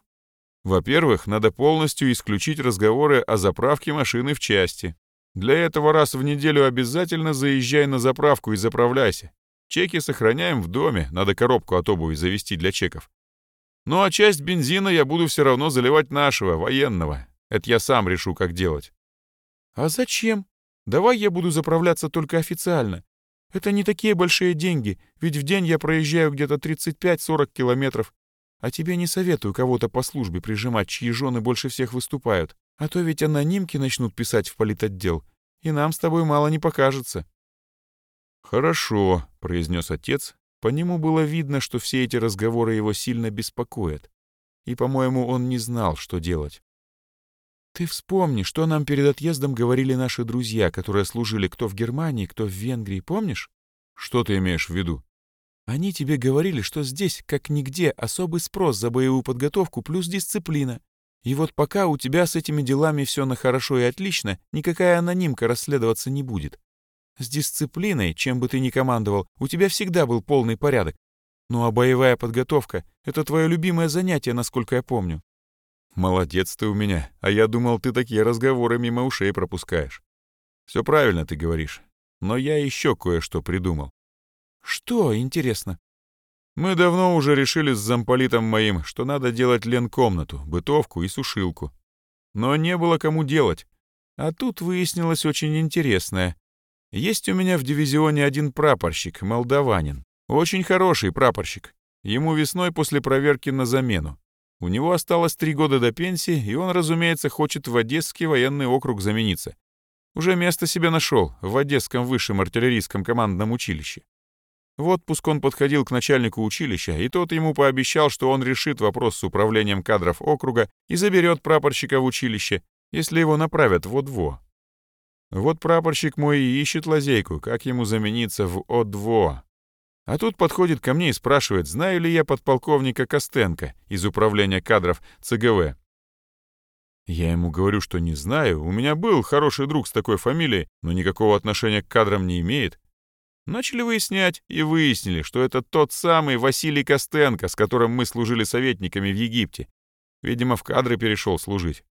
«Во-первых, надо полностью исключить разговоры о заправке машины в части. Для этого раз в неделю обязательно заезжай на заправку и заправляйся. Чеки сохраняем в доме, надо коробку от обуви завести для чеков. Ну а часть бензина я буду все равно заливать нашего, военного. Это я сам решу, как делать. А зачем? Давай я буду заправляться только официально. Это не такие большие деньги, ведь в день я проезжаю где-то 35-40 километров. А тебе не советую кого-то по службе прижимать, чьи жены больше всех выступают. А то ведь анонимки начнут писать в политотдел, и нам с тобой мало не покажется. «Хорошо», — произнес отец. По нему было видно, что все эти разговоры его сильно беспокоят. И, по-моему, он не знал, что делать. «Ты вспомни, что нам перед отъездом говорили наши друзья, которые служили кто в Германии, кто в Венгрии, помнишь?» «Что ты имеешь в виду?» «Они тебе говорили, что здесь, как нигде, особый спрос за боевую подготовку плюс дисциплина. И вот пока у тебя с этими делами все на хорошо и отлично, никакая анонимка расследоваться не будет. С дисциплиной, чем бы ты ни командовал, у тебя всегда был полный порядок. Ну а боевая подготовка — это твое любимое занятие, насколько я помню. Молодец ты у меня, а я думал, ты такие разговоры мимо ушей пропускаешь. Все правильно ты говоришь, но я еще кое-что придумал. Что, интересно? Мы давно уже решили с замполитом моим, что надо делать ленкомнату, бытовку и сушилку. Но не было кому делать. А тут выяснилось очень интересное. Есть у меня в дивизионе один прапорщик, молдаванин. Очень хороший прапорщик. Ему весной после проверки на замену. У него осталось три года до пенсии, и он, разумеется, хочет в Одесский военный округ замениться. Уже место себе нашел в Одесском высшем артиллерийском командном училище. В отпуск он подходил к начальнику училища, и тот ему пообещал, что он решит вопрос с управлением кадров округа и заберет прапорщика в училище, если его направят в ОДВО. Вот прапорщик мой и ищет лазейку, как ему замениться в ОДВО. А тут подходит ко мне и спрашивает, знаю ли я подполковника Костенко из управления кадров ЦГВ. Я ему говорю, что не знаю, у меня был хороший друг с такой фамилией, но никакого отношения к кадрам не имеет. Начали выяснять и выяснили, что это тот самый Василий Костенко, с которым мы служили советниками в Египте. Видимо, в кадры перешел служить.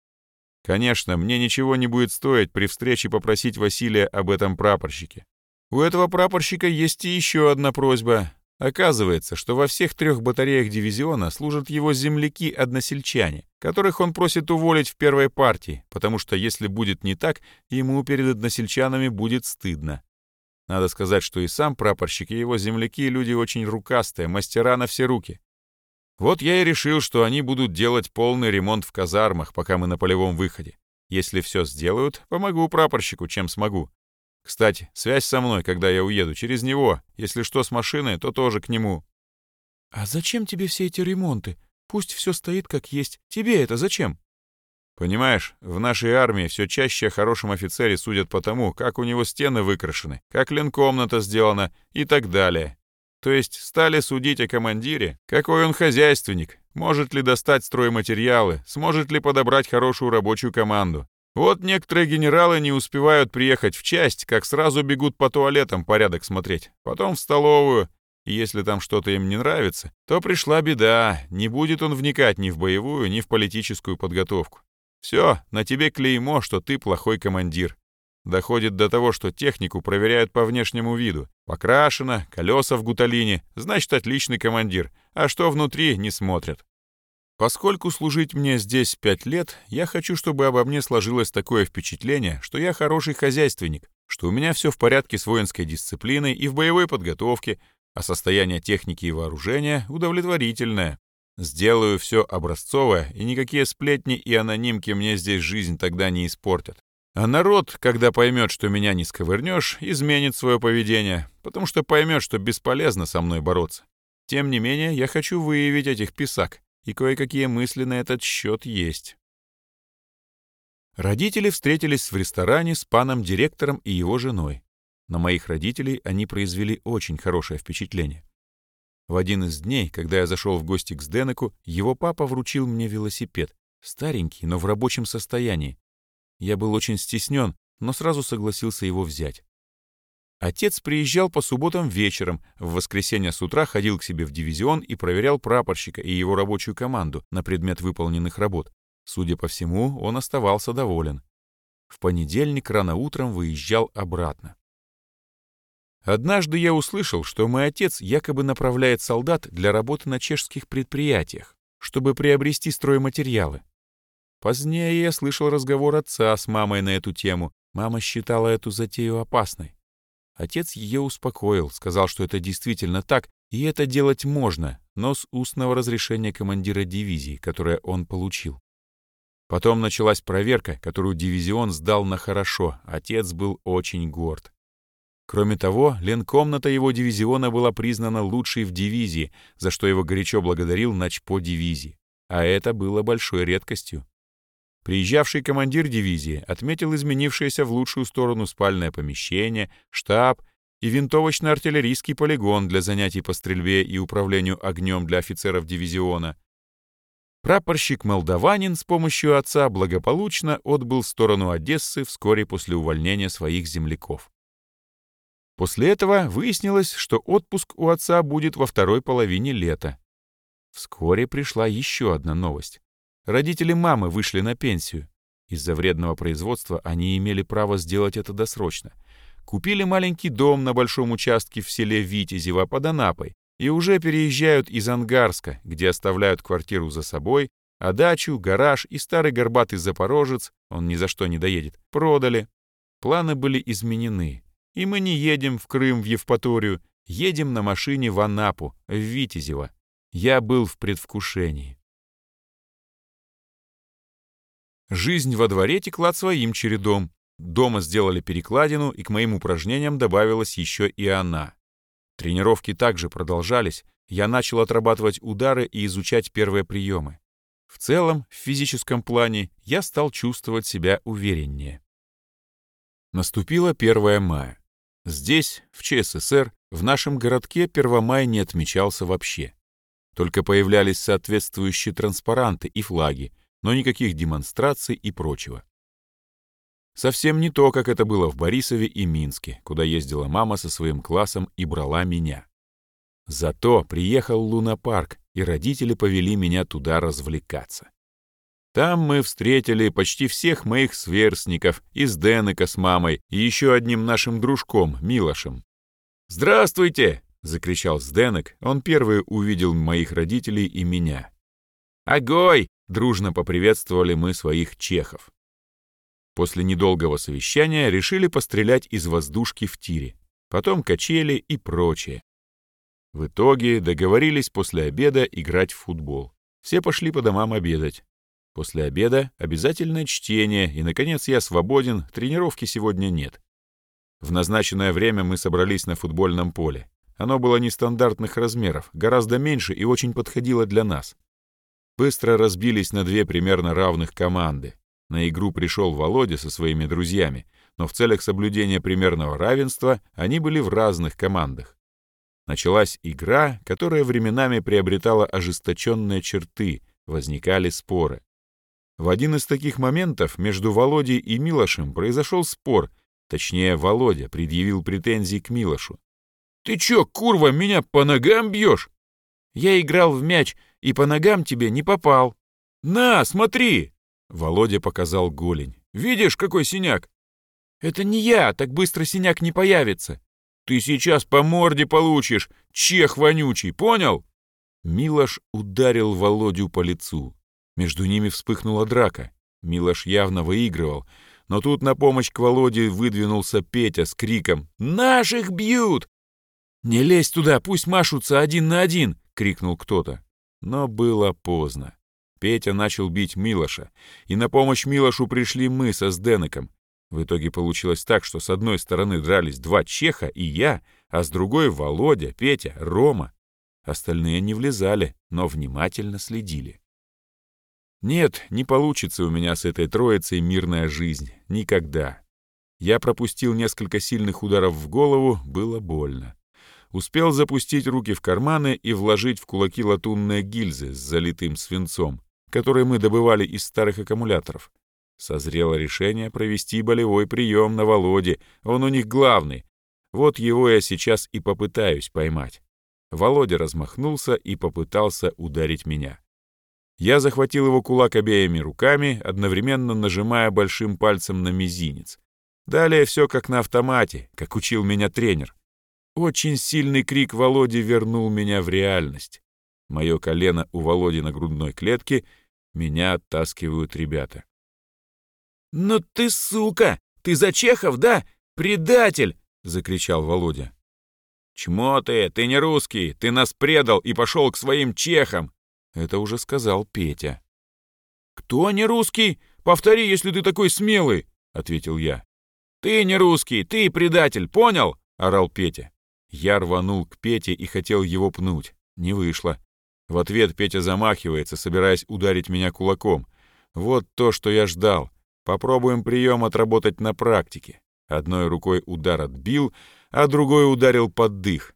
Конечно, мне ничего не будет стоить при встрече попросить Василия об этом прапорщике. У этого прапорщика есть и еще одна просьба. Оказывается, что во всех трех батареях дивизиона служат его земляки-односельчане, которых он просит уволить в первой партии, потому что если будет не так, ему перед односельчанами будет стыдно. Надо сказать, что и сам прапорщик, и его земляки — люди очень рукастые, мастера на все руки. Вот я и решил, что они будут делать полный ремонт в казармах, пока мы на полевом выходе. Если все сделают, помогу прапорщику, чем смогу. Кстати, связь со мной, когда я уеду, через него. Если что с машиной, то тоже к нему. А зачем тебе все эти ремонты? Пусть все стоит как есть. Тебе это зачем? Понимаешь, в нашей армии все чаще о хорошем офицере судят по тому, как у него стены выкрашены, как ленкомната сделана и так далее. То есть стали судить о командире, какой он хозяйственник, может ли достать стройматериалы, сможет ли подобрать хорошую рабочую команду. Вот некоторые генералы не успевают приехать в часть, как сразу бегут по туалетам порядок смотреть, потом в столовую, и если там что-то им не нравится, то пришла беда, не будет он вникать ни в боевую, ни в политическую подготовку. Все, на тебе клеймо, что ты плохой командир. Доходит до того, что технику проверяют по внешнему виду. Покрашено, колеса в гуталине, значит, отличный командир. А что внутри, не смотрят. Поскольку служить мне здесь пять лет, я хочу, чтобы обо мне сложилось такое впечатление, что я хороший хозяйственник, что у меня все в порядке с воинской дисциплиной и в боевой подготовке, а состояние техники и вооружения удовлетворительное. Сделаю все образцовое, и никакие сплетни и анонимки мне здесь жизнь тогда не испортят. А народ, когда поймет, что меня не сковырнешь, изменит свое поведение, потому что поймет, что бесполезно со мной бороться. Тем не менее, я хочу выявить этих писак, и кое-какие мысли на этот счет есть. Родители встретились в ресторане с паном-директором и его женой. На моих родителей они произвели очень хорошее впечатление. В один из дней, когда я зашел в гости к Сденеку, его папа вручил мне велосипед. Старенький, но в рабочем состоянии. Я был очень стеснен, но сразу согласился его взять. Отец приезжал по субботам вечером, в воскресенье с утра ходил к себе в дивизион и проверял прапорщика и его рабочую команду на предмет выполненных работ. Судя по всему, он оставался доволен. В понедельник рано утром выезжал обратно. Однажды я услышал, что мой отец якобы направляет солдат для работы на чешских предприятиях, чтобы приобрести стройматериалы. Позднее я слышал разговор отца с мамой на эту тему. Мама считала эту затею опасной. Отец ее успокоил, сказал, что это действительно так, и это делать можно, но с устного разрешения командира дивизии, которое он получил. Потом началась проверка, которую дивизион сдал на хорошо. Отец был очень горд. Кроме того, ленкомната его дивизиона была признана лучшей в дивизии, за что его горячо благодарил начпо дивизии. А это было большой редкостью. Приезжавший командир дивизии отметил изменившееся в лучшую сторону спальное помещение, штаб и винтовочно-артиллерийский полигон для занятий по стрельбе и управлению огнем для офицеров дивизиона. Прапорщик Молдаванин с помощью отца благополучно отбыл в сторону Одессы вскоре после увольнения своих земляков. После этого выяснилось, что отпуск у отца будет во второй половине лета. Вскоре пришла еще одна новость. Родители мамы вышли на пенсию. Из-за вредного производства они имели право сделать это досрочно. Купили маленький дом на большом участке в селе Витязево под Анапой и уже переезжают из Ангарска, где оставляют квартиру за собой, а дачу, гараж и старый горбатый запорожец, он ни за что не доедет, продали. Планы были изменены. И мы не едем в Крым, в Евпаторию, едем на машине в Анапу, в Витязево. Я был в предвкушении. Жизнь во дворе текла своим чередом. Дома сделали перекладину, и к моим упражнениям добавилась еще и она. Тренировки также продолжались, я начал отрабатывать удары и изучать первые приемы. В целом, в физическом плане, я стал чувствовать себя увереннее. Наступило 1 мая. Здесь, в ЧССР, в нашем городке Первомай не отмечался вообще. Только появлялись соответствующие транспаранты и флаги, но никаких демонстраций и прочего. Совсем не то, как это было в Борисове и Минске, куда ездила мама со своим классом и брала меня. Зато приехал лунопарк, и родители повели меня туда развлекаться. Там мы встретили почти всех моих сверстников, из Денека с мамой и еще одним нашим дружком, Милошем. «Здравствуйте!» — закричал Сденек, он первый увидел моих родителей и меня. «Огой!» — дружно поприветствовали мы своих чехов. После недолгого совещания решили пострелять из воздушки в тире, потом качели и прочее. В итоге договорились после обеда играть в футбол. Все пошли по домам обедать. После обеда обязательное чтение, и, наконец, я свободен, тренировки сегодня нет. В назначенное время мы собрались на футбольном поле. Оно было нестандартных размеров, гораздо меньше и очень подходило для нас. Быстро разбились на две примерно равных команды. На игру пришел Володя со своими друзьями, но в целях соблюдения примерного равенства они были в разных командах. Началась игра, которая временами приобретала ожесточенные черты, возникали споры. В один из таких моментов между Володей и Милошем произошел спор, точнее, Володя предъявил претензии к Милошу. «Ты чё, курва, меня по ногам бьешь?» «Я играл в мяч и по ногам тебе не попал». «На, смотри!» Володя показал голень. «Видишь, какой синяк?» «Это не я, так быстро синяк не появится». «Ты сейчас по морде получишь, чех вонючий, понял?» Милош ударил Володю по лицу. Между ними вспыхнула драка. Милош явно выигрывал, но тут на помощь к Володе выдвинулся Петя с криком «Наших бьют!» «Не лезь туда, пусть машутся один на один!» — крикнул кто-то. Но было поздно. Петя начал бить Милоша, и на помощь Милошу пришли мы со Сденеком. В итоге получилось так, что с одной стороны дрались два чеха и я, а с другой — Володя, Петя, Рома. Остальные не влезали, но внимательно следили. Нет, не получится у меня с этой троицей мирная жизнь. Никогда. Я пропустил несколько сильных ударов в голову, было больно. Успел запустить руки в карманы и вложить в кулаки латунные гильзы с залитым свинцом которые мы добывали из старых аккумуляторов. Созрело решение провести болевой прием на Володе, он у них главный. Вот его я сейчас и попытаюсь поймать. Володя размахнулся и попытался ударить меня. Я захватил его кулак обеими руками, одновременно нажимая большим пальцем на мизинец. Далее все как на автомате, как учил меня тренер. Очень сильный крик Володи вернул меня в реальность. Мое колено у Володи на грудной клетке — меня оттаскивают ребята. «Ну ты сука! Ты за Чехов, да? Предатель!» — закричал Володя. «Чмо ты? Ты не русский! Ты нас предал и пошел к своим чехам!» Это уже сказал Петя. «Кто не русский? Повтори, если ты такой смелый!» — ответил я. «Ты не русский, ты предатель, понял?» — орал Петя. Я рванул к Пете и хотел его пнуть. Не вышло. В ответ Петя замахивается, собираясь ударить меня кулаком. Вот то, что я ждал. Попробуем прием отработать на практике. Одной рукой удар отбил, а другой ударил под дых.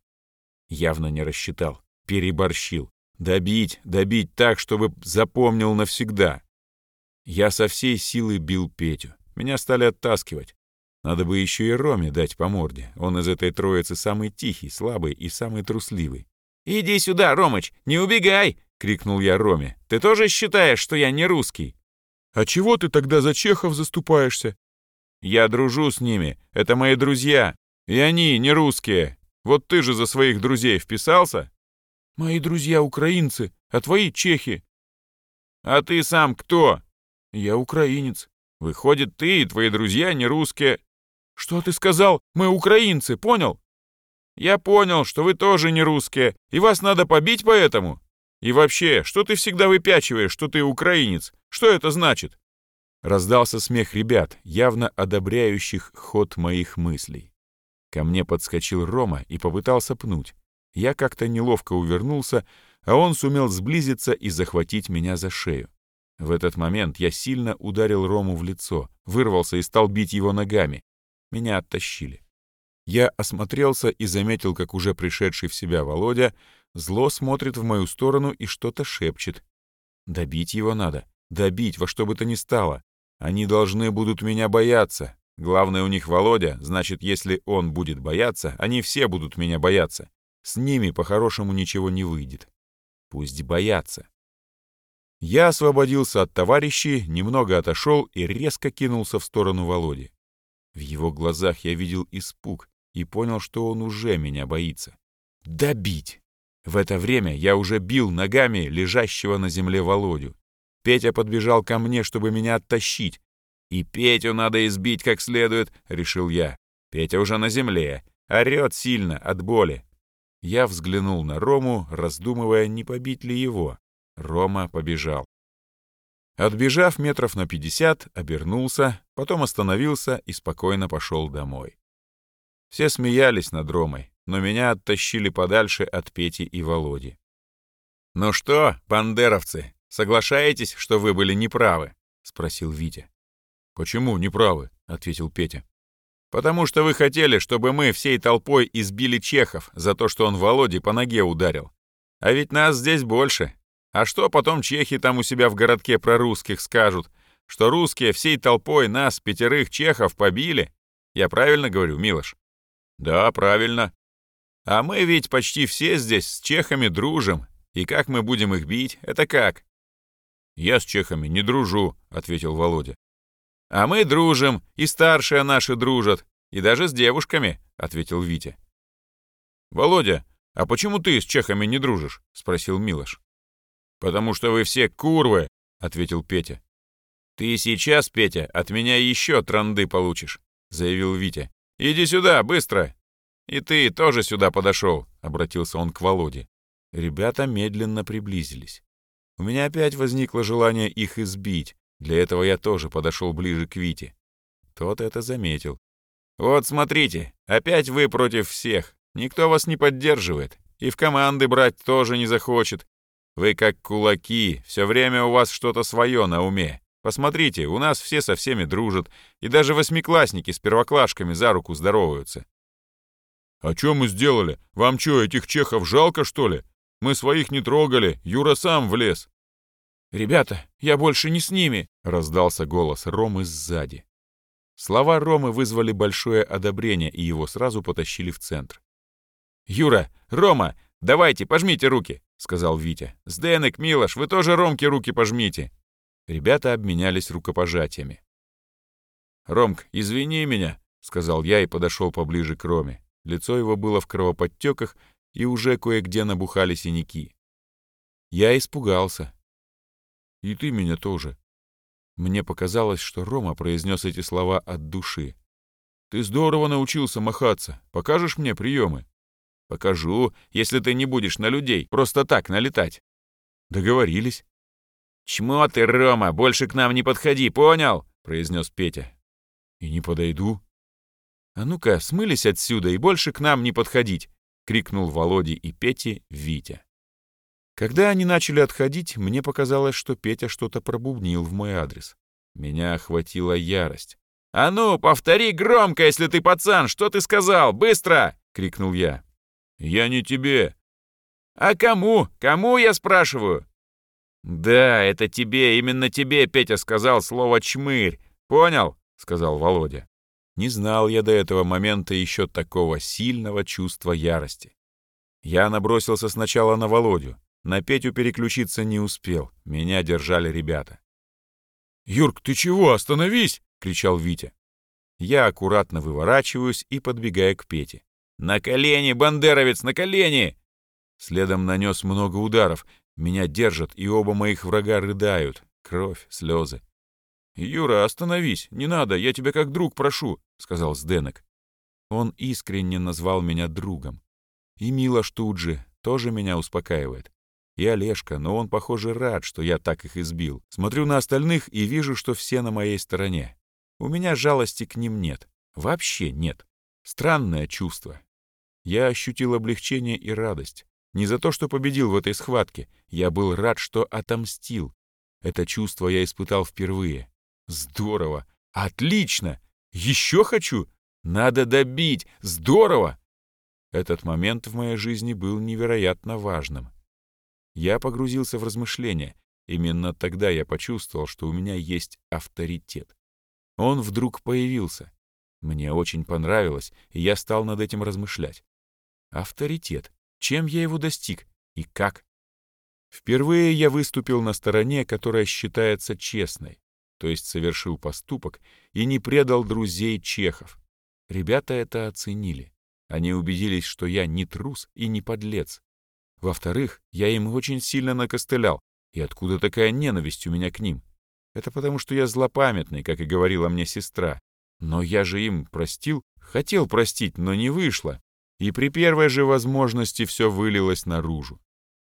Явно не рассчитал, переборщил. Добить, добить так, чтобы запомнил навсегда. Я со всей силы бил Петю. Меня стали оттаскивать. Надо бы еще и Роме дать по морде. Он из этой троицы самый тихий, слабый и самый трусливый. «Иди сюда, Ромыч, не убегай!» — крикнул я Роме. «Ты тоже считаешь, что я не русский?» «А чего ты тогда за чехов заступаешься?» «Я дружу с ними, это мои друзья, и они не русские. Вот ты же за своих друзей вписался?» «Мои друзья украинцы, а твои чехи». «А ты сам кто?» «Я украинец». «Выходит, ты и твои друзья не русские». «Что ты сказал? Мы украинцы, понял?» Я понял, что вы тоже не русские, и вас надо побить поэтому. И вообще, что ты всегда выпячиваешь, что ты украинец? Что это значит?» Раздался смех ребят, явно одобряющих ход моих мыслей. Ко мне подскочил Рома и попытался пнуть. Я как-то неловко увернулся, а он сумел сблизиться и захватить меня за шею. В этот момент я сильно ударил Рому в лицо, вырвался и стал бить его ногами. Меня оттащили. Я осмотрелся и заметил, как уже пришедший в себя Володя зло смотрит в мою сторону и что-то шепчет. Добить его надо. Добить во что бы то ни стало. Они должны будут меня бояться. Главное у них Володя, значит, если он будет бояться, они все будут меня бояться. С ними по-хорошему ничего не выйдет. Пусть боятся. Я освободился от товарищей, немного отошел и резко кинулся в сторону Володи. В его глазах я видел испуг и понял, что он уже меня боится. Добить! В это время я уже бил ногами лежащего на земле Володю. Петя подбежал ко мне, чтобы меня оттащить. «И Петю надо избить как следует», — решил я. Петя уже на земле, орёт сильно от боли. Я взглянул на Рому, раздумывая, не побить ли его. Рома побежал. Отбежав метров на пятьдесят, обернулся, потом остановился и спокойно пошел домой. Все смеялись над Ромой, но меня оттащили подальше от Пети и Володи. «Ну что, бандеровцы, соглашаетесь, что вы были неправы?» — спросил Витя. «Почему неправы?» — ответил Петя. «Потому что вы хотели, чтобы мы всей толпой избили чехов за то, что он Володе по ноге ударил. А ведь нас здесь больше, а что потом чехи там у себя в городке про русских скажут? Что русские всей толпой нас, пятерых чехов, побили? Я правильно говорю, Милош? Да, правильно. А мы ведь почти все здесь с чехами дружим. И как мы будем их бить? Это как? Я с чехами не дружу, ответил Володя. А мы дружим, и старшие наши дружат, и даже с девушками, ответил Витя. Володя, а почему ты с чехами не дружишь? спросил Милош. «Потому что вы все курвы», — ответил Петя. «Ты сейчас, Петя, от меня еще транды получишь», — заявил Витя. «Иди сюда, быстро!» «И ты тоже сюда подошел», — обратился он к Володе. Ребята медленно приблизились. У меня опять возникло желание их избить. Для этого я тоже подошел ближе к Вите. Тот это заметил. «Вот смотрите, опять вы против всех. Никто вас не поддерживает. И в команды брать тоже не захочет. Вы как кулаки, все время у вас что-то свое на уме. Посмотрите, у нас все со всеми дружат, и даже восьмиклассники с первоклашками за руку здороваются. «А что мы сделали? Вам что, этих чехов жалко, что ли? Мы своих не трогали, Юра сам влез». «Ребята, я больше не с ними!» — раздался голос Ромы сзади. Слова Ромы вызвали большое одобрение, и его сразу потащили в центр. «Юра! Рома! Давайте, пожмите руки!» — сказал Витя. «Сденек, Милош, вы тоже Ромке руки пожмите!» Ребята обменялись рукопожатиями. «Ромк, извини меня», — сказал я и подошел поближе к Роме. Лицо его было в кровоподтеках, и уже кое-где набухали синяки. Я испугался. «И ты меня тоже». Мне показалось, что Рома произнес эти слова от души. «Ты здорово научился махаться. Покажешь мне приемы?» Покажу, если ты не будешь на людей просто так налетать. Договорились. Чмо ты, Рома, больше к нам не подходи, понял? произнес Петя. И не подойду. А ну-ка, смылись отсюда и больше к нам не подходить, крикнул Володе и Пете Витя. Когда они начали отходить, мне показалось, что Петя что-то пробубнил в мой адрес. Меня охватила ярость. «А ну, повтори громко, если ты пацан! Что ты сказал? Быстро!» — крикнул я. «Я не тебе». «А кому? Кому, я спрашиваю?» «Да, это тебе, именно тебе Петя сказал слово «чмырь». Понял?» — сказал Володя. Не знал я до этого момента еще такого сильного чувства ярости. Я набросился сначала на Володю. На Петю переключиться не успел. Меня держали ребята. «Юрк, ты чего? Остановись!» — кричал Витя. Я аккуратно выворачиваюсь и подбегаю к Пете. «На колени, бандеровец, на колени!» Следом нанес много ударов. Меня держат, и оба моих врага рыдают. Кровь, слезы. «Юра, остановись! Не надо, я тебя как друг прошу!» — сказал Сденек. Он искренне назвал меня другом. И Милош тут же тоже меня успокаивает. И Олежка, но он, похоже, рад, что я так их избил. Смотрю на остальных и вижу, что все на моей стороне. У меня жалости к ним нет. Вообще нет. Странное чувство. Я ощутил облегчение и радость. Не за то, что победил в этой схватке. Я был рад, что отомстил. Это чувство я испытал впервые. Здорово! Отлично! Еще хочу! Надо добить! Здорово! Этот момент в моей жизни был невероятно важным. Я погрузился в размышления. Именно тогда я почувствовал, что у меня есть авторитет. Он вдруг появился. Мне очень понравилось, и я стал над этим размышлять. Авторитет. Чем я его достиг и как? Впервые я выступил на стороне, которая считается честной, то есть совершил поступок и не предал друзей чехов. Ребята это оценили. Они убедились, что я не трус и не подлец. Во-вторых, я им очень сильно накостылял, и откуда такая ненависть у меня к ним? Это потому, что я злопамятный, как и говорила мне сестра. Но я же им простил, хотел простить, но не вышло. И при первой же возможности все вылилось наружу.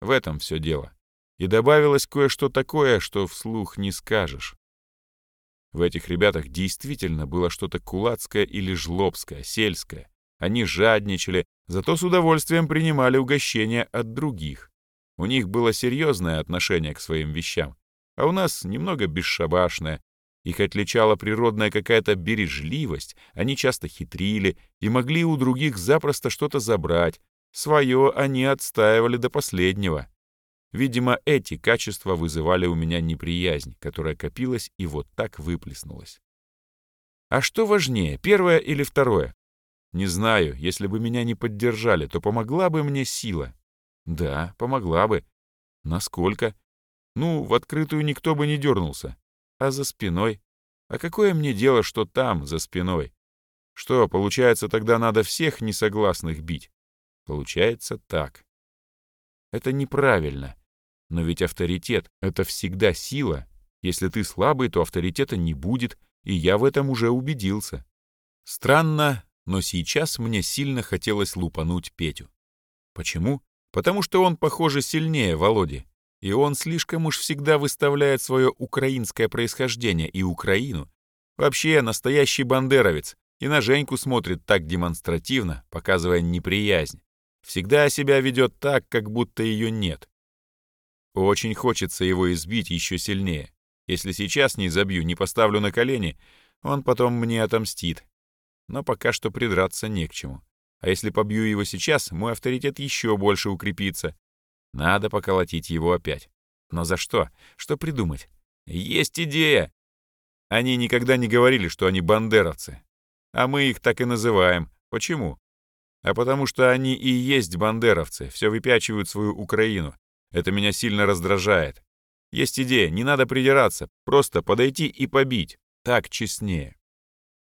В этом все дело. И добавилось кое-что такое, что вслух не скажешь. В этих ребятах действительно было что-то кулацкое или жлобское, сельское. Они жадничали, зато с удовольствием принимали угощения от других. У них было серьезное отношение к своим вещам, а у нас немного бесшабашное. Их отличала природная какая-то бережливость, они часто хитрили и могли у других запросто что-то забрать. Свое они отстаивали до последнего. Видимо, эти качества вызывали у меня неприязнь, которая копилась и вот так выплеснулась. А что важнее, первое или второе? Не знаю, если бы меня не поддержали, то помогла бы мне сила. Да, помогла бы. Насколько? Ну, в открытую никто бы не дернулся. А за спиной? А какое мне дело, что там, за спиной? Что, получается, тогда надо всех несогласных бить? Получается так. Это неправильно. Но ведь авторитет — это всегда сила. Если ты слабый, то авторитета не будет, и я в этом уже убедился. Странно, но сейчас мне сильно хотелось лупануть Петю. Почему? Потому что он, похоже, сильнее Володи. И он слишком уж всегда выставляет свое украинское происхождение и Украину. Вообще настоящий бандеровец. И на Женьку смотрит так демонстративно, показывая неприязнь. Всегда себя ведет так, как будто ее нет. Очень хочется его избить еще сильнее. Если сейчас не забью, не поставлю на колени, он потом мне отомстит, но пока что придраться не к чему. А если побью его сейчас, мой авторитет еще больше укрепится. Надо поколотить его опять. Но за что? Что придумать? Есть идея! Они никогда не говорили, что они бандеровцы. А мы их так и называем. Почему? А потому что они и есть бандеровцы, все выпячивают свою Украину. Это меня сильно раздражает. Есть идея, не надо придираться, просто подойти и побить. Так честнее.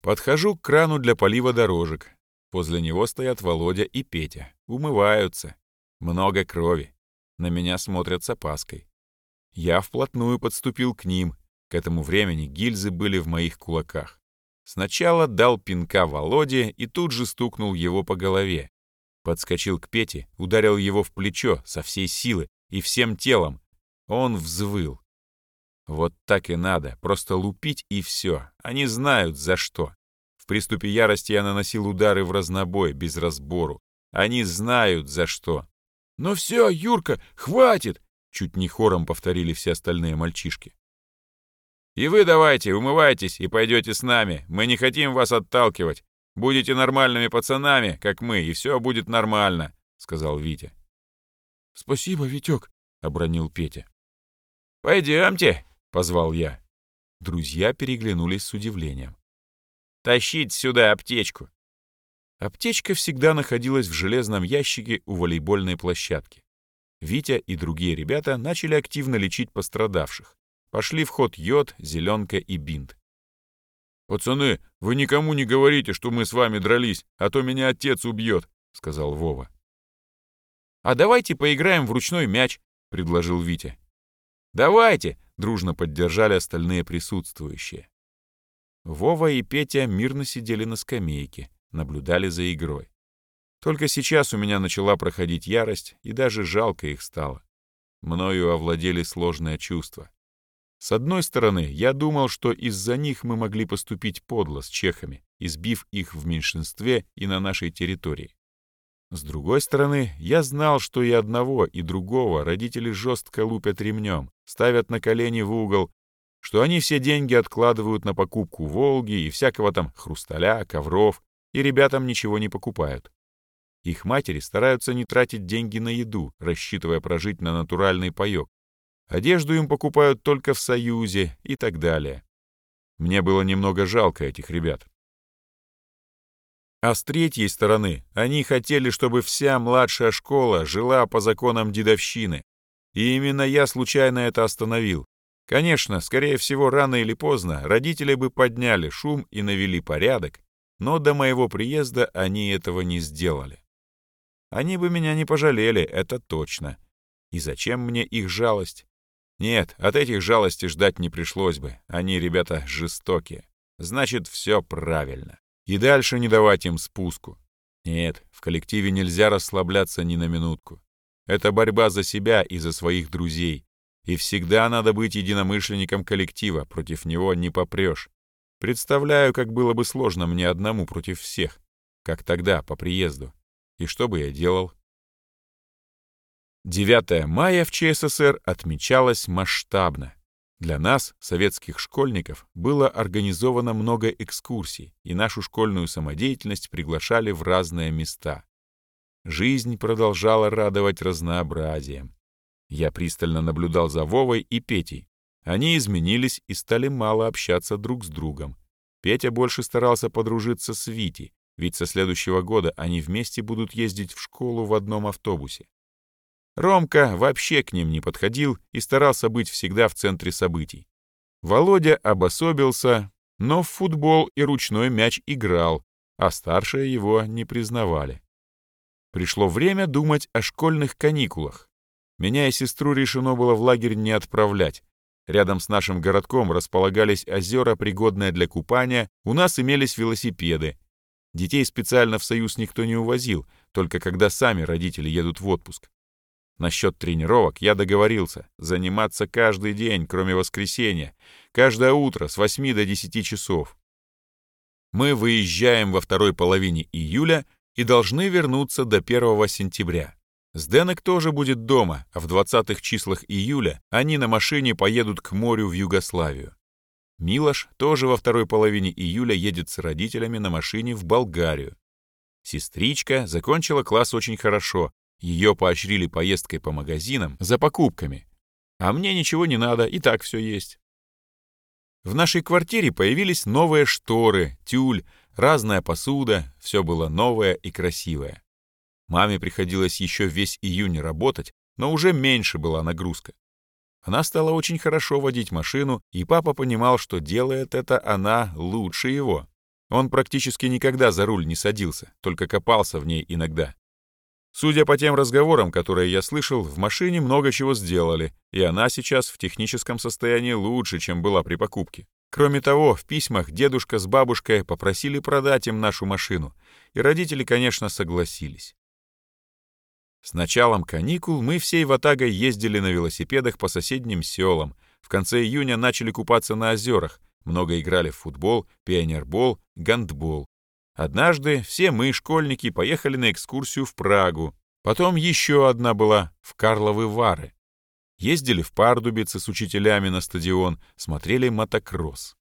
Подхожу к крану для полива дорожек. Возле него стоят Володя и Петя. Умываются. Много крови. На меня смотрят с опаской. Я вплотную подступил к ним. К этому времени гильзы были в моих кулаках. Сначала дал пинка Володе и тут же стукнул его по голове. Подскочил к Пете, ударил его в плечо со всей силы и всем телом. Он взвыл. Вот так и надо, просто лупить и все. Они знают, за что. В приступе ярости я наносил удары в разнобой, без разбору. Они знают, за что. «Ну все, Юрка, хватит!» Чуть не хором повторили все остальные мальчишки. «И вы давайте, умывайтесь и пойдете с нами. Мы не хотим вас отталкивать. Будете нормальными пацанами, как мы, и все будет нормально», — сказал Витя. «Спасибо, Витек», — обронил Петя. «Пойдемте», позвал я. Друзья переглянулись с удивлением. «Тащить сюда аптечку!» Аптечка всегда находилась в железном ящике у волейбольной площадки. Витя и другие ребята начали активно лечить пострадавших. Пошли в ход йод, зеленка и бинт. «Пацаны, вы никому не говорите, что мы с вами дрались, а то меня отец убьет», — сказал Вова. «А давайте поиграем в ручной мяч», — предложил Витя. «Давайте!» — дружно поддержали остальные присутствующие. Вова и Петя мирно сидели на скамейке, наблюдали за игрой. Только сейчас у меня начала проходить ярость, и даже жалко их стало. Мною овладели сложные чувства. С одной стороны, я думал, что из-за них мы могли поступить подло с чехами, избив их в меньшинстве и на нашей территории. С другой стороны, я знал, что и одного, и другого родители жестко лупят ремнем, ставят на колени в угол, что они все деньги откладывают на покупку «Волги» и всякого там хрусталя, ковров, и ребятам ничего не покупают. Их матери стараются не тратить деньги на еду, рассчитывая прожить на натуральный паёк. Одежду им покупают только в Союзе и так далее. Мне было немного жалко этих ребят. А с третьей стороны, они хотели, чтобы вся младшая школа жила по законам дедовщины. И именно я случайно это остановил. Конечно, скорее всего, рано или поздно родители бы подняли шум и навели порядок, но до моего приезда они этого не сделали. Они бы меня не пожалели, это точно. И зачем мне их жалость? Нет, от этих жалости ждать не пришлось бы. Они, ребята, жестокие. Значит, все правильно. И дальше не давать им спуску. Нет, в коллективе нельзя расслабляться ни на минутку. Это борьба за себя и за своих друзей. И всегда надо быть единомышленником коллектива, против него не попрешь. Представляю, как было бы сложно мне одному против всех, как тогда, по приезду. И что бы я делал? 9 мая в ЧССР отмечалось масштабно. Для нас, советских школьников, было организовано много экскурсий, и нашу школьную самодеятельность приглашали в разные места. Жизнь продолжала радовать разнообразием. Я пристально наблюдал за Вовой и Петей. Они изменились и стали мало общаться друг с другом. Петя больше старался подружиться с Витей, ведь со следующего года они вместе будут ездить в школу в одном автобусе. Ромка вообще к ним не подходил и старался быть всегда в центре событий. Володя обособился, но в футбол и ручной мяч играл, а старшие его не признавали. Пришло время думать о школьных каникулах. Меня и сестру решено было в лагерь не отправлять. Рядом с нашим городком располагались озера, пригодные для купания, у нас имелись велосипеды. Детей специально в союз никто не увозил, только когда сами родители едут в отпуск. Насчет тренировок я договорился. Заниматься каждый день, кроме воскресенья. Каждое утро с 8 до 10 часов. Мы выезжаем во второй половине июля и должны вернуться до 1 сентября. Сденек тоже будет дома, а в 20-х числах июля они на машине поедут к морю в Югославию. Милош тоже во второй половине июля едет с родителями на машине в Болгарию. Сестричка закончила класс очень хорошо, ее поощрили поездкой по магазинам за покупками. А мне ничего не надо, и так все есть. В нашей квартире появились новые шторы, тюль, разная посуда, все было новое и красивое. Маме приходилось еще весь июнь работать, но уже меньше была нагрузка. Она стала очень хорошо водить машину, и папа понимал, что делает это она лучше его. Он практически никогда за руль не садился, только копался в ней иногда. Судя по тем разговорам, которые я слышал, в машине много чего сделали, и она сейчас в техническом состоянии лучше, чем была при покупке. Кроме того, в письмах дедушка с бабушкой попросили продать им нашу машину, и родители, конечно, согласились. С началом каникул мы всей ватагой ездили на велосипедах по соседним селам. В конце июня начали купаться на озерах, много играли в футбол, пионербол, гандбол. Однажды все мы, школьники, поехали на экскурсию в Прагу. Потом еще одна была в Карловы Вары. Ездили в Пардубице с учителями на стадион, смотрели мотокросс.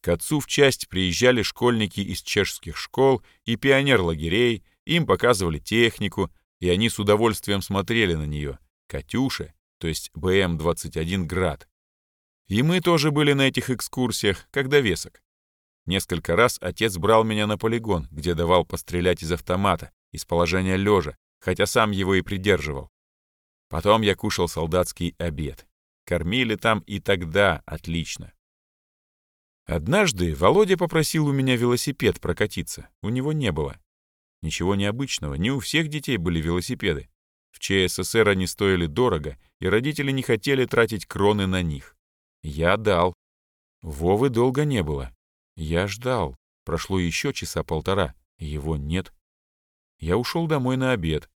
К отцу в часть приезжали школьники из чешских школ и пионер-лагерей, им показывали технику, и они с удовольствием смотрели на нее. «Катюша», то есть БМ-21 «Град». И мы тоже были на этих экскурсиях, как довесок. Несколько раз отец брал меня на полигон, где давал пострелять из автомата, из положения лежа, хотя сам его и придерживал. Потом я кушал солдатский обед. Кормили там и тогда отлично. Однажды Володя попросил у меня велосипед прокатиться. У него не было. Ничего необычного, не у всех детей были велосипеды. В ЧССР они стоили дорого, и родители не хотели тратить кроны на них. Я дал. Вовы долго не было. Я ждал. Прошло еще часа полтора. Его нет. Я ушел домой на обед.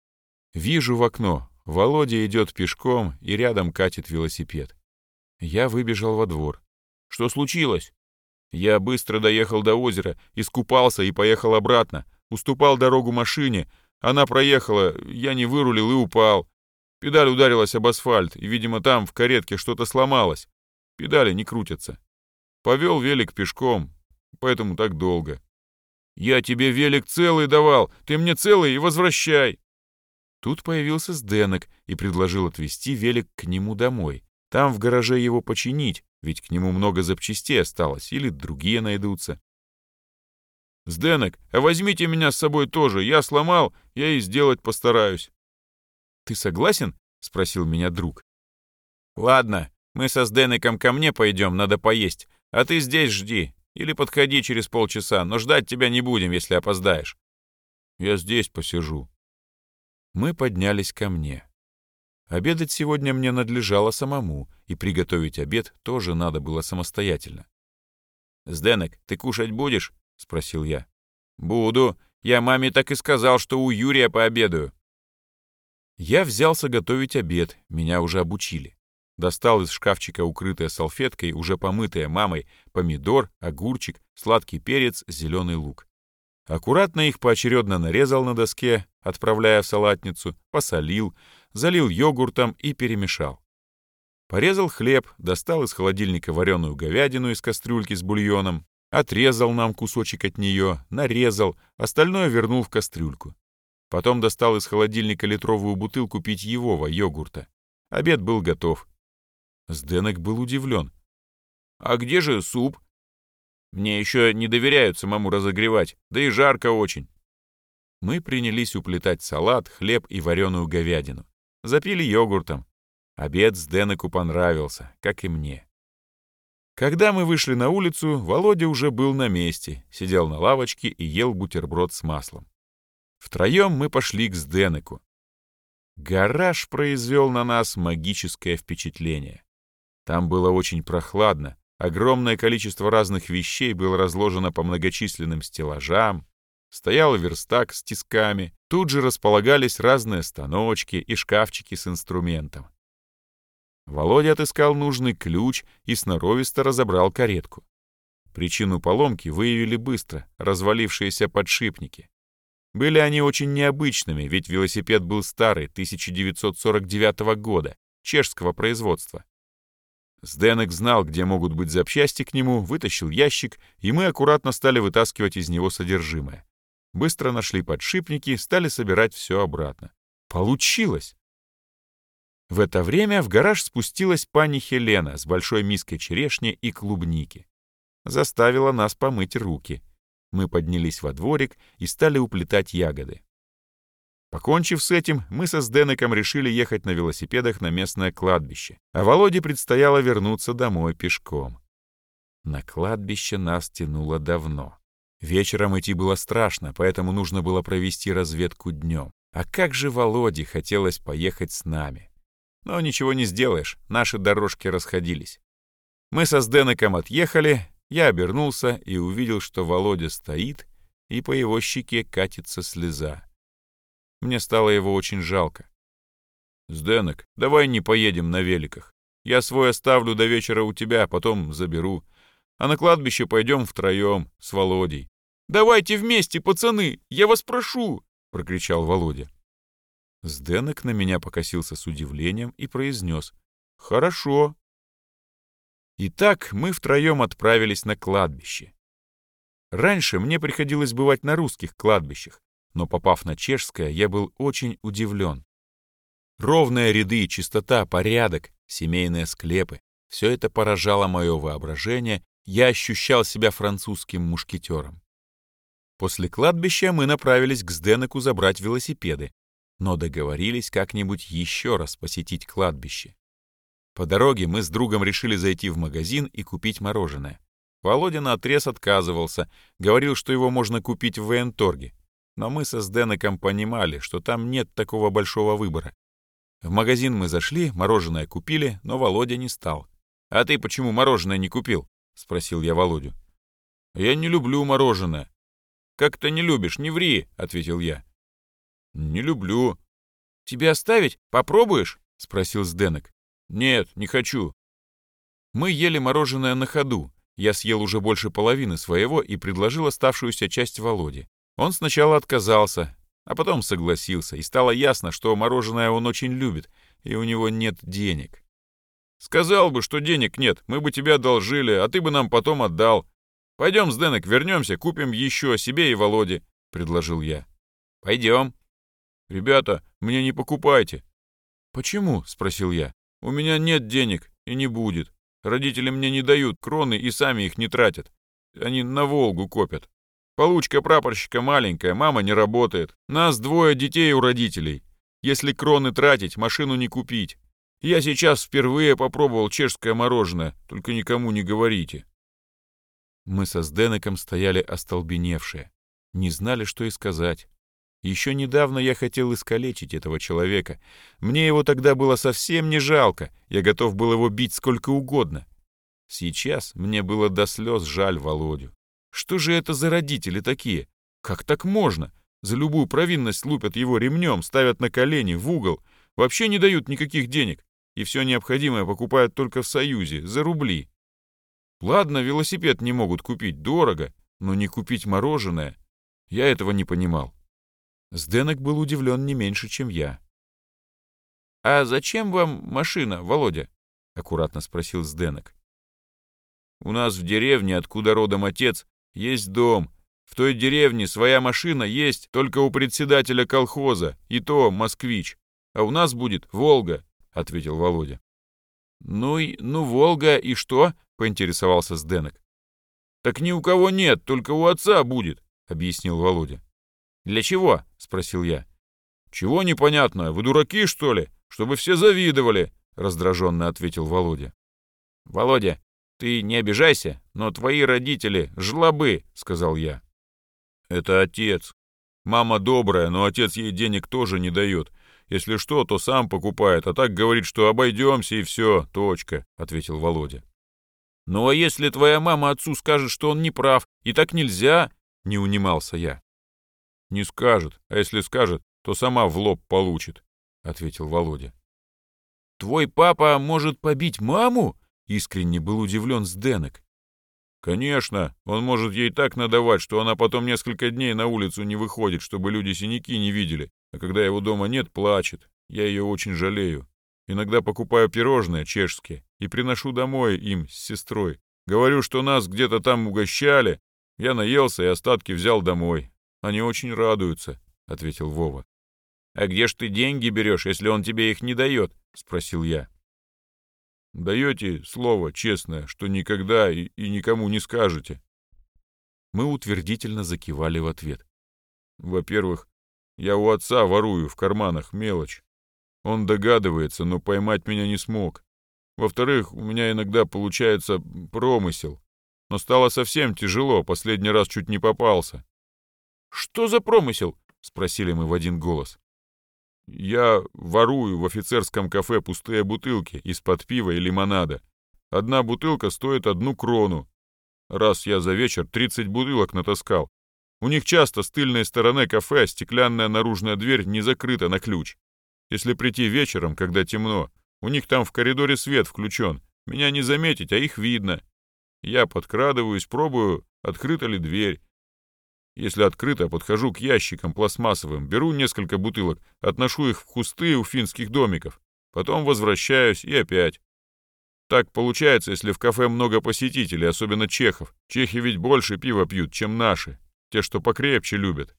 Вижу в окно. Володя идет пешком и рядом катит велосипед. Я выбежал во двор. «Что случилось?» Я быстро доехал до озера, искупался и поехал обратно. Уступал дорогу машине. Она проехала, я не вырулил и упал. Педаль ударилась об асфальт, и, видимо, там в каретке что-то сломалось. Педали не крутятся. Повел велик пешком, поэтому так долго. Я тебе велик целый давал, ты мне целый и возвращай. Тут появился Сденок и предложил отвезти велик к нему домой. Там в гараже его починить, ведь к нему много запчастей осталось, или другие найдутся. «Сденок, а возьмите меня с собой тоже, я сломал, я и сделать постараюсь». «Ты согласен?» — спросил меня друг. «Ладно, мы со Сденеком ко мне пойдем, надо поесть, а ты здесь жди, или подходи через полчаса, но ждать тебя не будем, если опоздаешь». «Я здесь посижу». Мы поднялись ко мне. Обедать сегодня мне надлежало самому, и приготовить обед тоже надо было самостоятельно. «Сденек, ты кушать будешь?» — спросил я. «Буду. Я маме так и сказал, что у Юрия пообедаю». Я взялся готовить обед, меня уже обучили. Достал из шкафчика, укрытая салфеткой, уже помытая мамой, помидор, огурчик, сладкий перец, зеленый лук. Аккуратно их поочередно нарезал на доске, отправляя в салатницу, посолил, залил йогуртом и перемешал. Порезал хлеб, достал из холодильника вареную говядину из кастрюльки с бульоном, отрезал нам кусочек от нее, нарезал, остальное вернул в кастрюльку. Потом достал из холодильника литровую бутылку питьевого йогурта. Обед был готов. Сденек был удивлен. «А где же суп?» «Мне еще не доверяют самому разогревать, да и жарко очень». Мы принялись уплетать салат, хлеб и вареную говядину. Запили йогуртом. Обед с Денеку понравился, как и мне. Когда мы вышли на улицу, Володя уже был на месте, сидел на лавочке и ел бутерброд с маслом. Втроем мы пошли к Сденеку. Гараж произвел на нас магическое впечатление. Там было очень прохладно, огромное количество разных вещей было разложено по многочисленным стеллажам, Стоял верстак с тисками, тут же располагались разные станочки и шкафчики с инструментом. Володя отыскал нужный ключ и сноровисто разобрал каретку. Причину поломки выявили быстро, развалившиеся подшипники. Были они очень необычными, ведь велосипед был старый, 1949 года, чешского производства. Сденек знал, где могут быть запчасти к нему, вытащил ящик, и мы аккуратно стали вытаскивать из него содержимое. Быстро нашли подшипники, стали собирать все обратно. Получилось! В это время в гараж спустилась пани Хелена с большой миской черешни и клубники. Заставила нас помыть руки. Мы поднялись во дворик и стали уплетать ягоды. Покончив с этим, мы со Сденеком решили ехать на велосипедах на местное кладбище, а Володе предстояло вернуться домой пешком. На кладбище нас тянуло давно. Вечером идти было страшно, поэтому нужно было провести разведку днем. А как же Володе хотелось поехать с нами. Но ничего не сделаешь, наши дорожки расходились. Мы со Сденеком отъехали, я обернулся и увидел, что Володя стоит, и по его щеке катится слеза. Мне стало его очень жалко. «Сденек, давай не поедем на великах. Я свой оставлю до вечера у тебя, а потом заберу а на кладбище пойдем втроем с Володей. «Давайте вместе, пацаны, я вас прошу!» — прокричал Володя. Сденок на меня покосился с удивлением и произнес «Хорошо». Итак, мы втроем отправились на кладбище. Раньше мне приходилось бывать на русских кладбищах, но попав на чешское, я был очень удивлен. Ровные ряды, чистота, порядок, семейные склепы — все это поражало мое воображение я ощущал себя французским мушкетером. После кладбища мы направились к Сденеку забрать велосипеды, но договорились как-нибудь еще раз посетить кладбище. По дороге мы с другом решили зайти в магазин и купить мороженое. Володя наотрез отказывался, говорил, что его можно купить в военторге. Но мы со Сденеком понимали, что там нет такого большого выбора. В магазин мы зашли, мороженое купили, но Володя не стал. «А ты почему мороженое не купил?» — спросил я Володю. «Я не люблю мороженое». «Как ты не любишь? Не ври», — ответил я. «Не люблю». «Тебе оставить? Попробуешь?» — спросил Сденок. «Нет, не хочу». Мы ели мороженое на ходу. Я съел уже больше половины своего и предложил оставшуюся часть Володе. Он сначала отказался, а потом согласился, и стало ясно, что мороженое он очень любит, и у него нет денег. «Сказал бы, что денег нет, мы бы тебя одолжили, а ты бы нам потом отдал. Пойдем с Денек вернемся, купим еще себе и Володе», — предложил я. «Пойдем». «Ребята, мне не покупайте». «Почему?» — спросил я. «У меня нет денег и не будет. Родители мне не дают кроны и сами их не тратят. Они на Волгу копят. Получка прапорщика маленькая, мама не работает. Нас двое детей у родителей. Если кроны тратить, машину не купить. Я сейчас впервые попробовал чешское мороженое, только никому не говорите». Мы со Сденеком стояли остолбеневшие, не знали, что и сказать. Еще недавно я хотел искалечить этого человека. Мне его тогда было совсем не жалко, я готов был его бить сколько угодно. Сейчас мне было до слез жаль Володю. Что же это за родители такие? Как так можно? За любую провинность лупят его ремнем, ставят на колени, в угол, вообще не дают никаких денег, и все необходимое покупают только в Союзе, за рубли. Ладно, велосипед не могут купить, дорого, но не купить мороженое. Я этого не понимал. Сденок был удивлен не меньше, чем я. «А зачем вам машина, Володя?» — аккуратно спросил Сденок. «У нас в деревне, откуда родом отец, есть дом. В той деревне своя машина есть только у председателя колхоза, и то москвич. А у нас будет Волга», — ответил Володя. «Ну, и, ну Волга, и что?» — поинтересовался Сденок. «Так ни у кого нет, только у отца будет», — объяснил Володя. «Для чего?» — спросил я. «Чего непонятно? Вы дураки, что ли? Чтобы все завидовали!» — раздраженно ответил Володя. «Володя, ты не обижайся, но твои родители — жлобы», — сказал я. «Это отец. Мама добрая, но отец ей денег тоже не дает. Если что, то сам покупает, а так говорит, что обойдемся и все, точка», — ответил Володя. «Ну а если твоя мама отцу скажет, что он не прав, и так нельзя?» — не унимался я. «Не скажет, а если скажет, то сама в лоб получит», — ответил Володя. «Твой папа может побить маму?» — искренне был удивлен Сденок. «Конечно, он может ей так надавать, что она потом несколько дней на улицу не выходит, чтобы люди синяки не видели, а когда его дома нет, плачет. Я ее очень жалею. Иногда покупаю пирожные чешские и приношу домой им с сестрой. Говорю, что нас где-то там угощали. Я наелся и остатки взял домой. Они очень радуются», — ответил Вова. «А где ж ты деньги берешь, если он тебе их не дает?» — спросил я. «Даете слово честное, что никогда и, и никому не скажете?» Мы утвердительно закивали в ответ. «Во-первых, я у отца ворую в карманах мелочь. Он догадывается, но поймать меня не смог. Во-вторых, у меня иногда получается промысел. Но стало совсем тяжело, последний раз чуть не попался. «Что за промысел?» — спросили мы в один голос. «Я ворую в офицерском кафе пустые бутылки из-под пива и лимонада. Одна бутылка стоит одну крону. Раз я за вечер 30 бутылок натаскал. У них часто с тыльной стороны кафе стеклянная наружная дверь не закрыта на ключ. Если прийти вечером, когда темно, у них там в коридоре свет включен. Меня не заметить, а их видно. Я подкрадываюсь, пробую, открыта ли дверь. Если открыто, подхожу к ящикам пластмассовым, беру несколько бутылок, отношу их в кусты у финских домиков. Потом возвращаюсь и опять. Так получается, если в кафе много посетителей, особенно чехов. Чехи ведь больше пива пьют, чем наши. Те, что покрепче любят.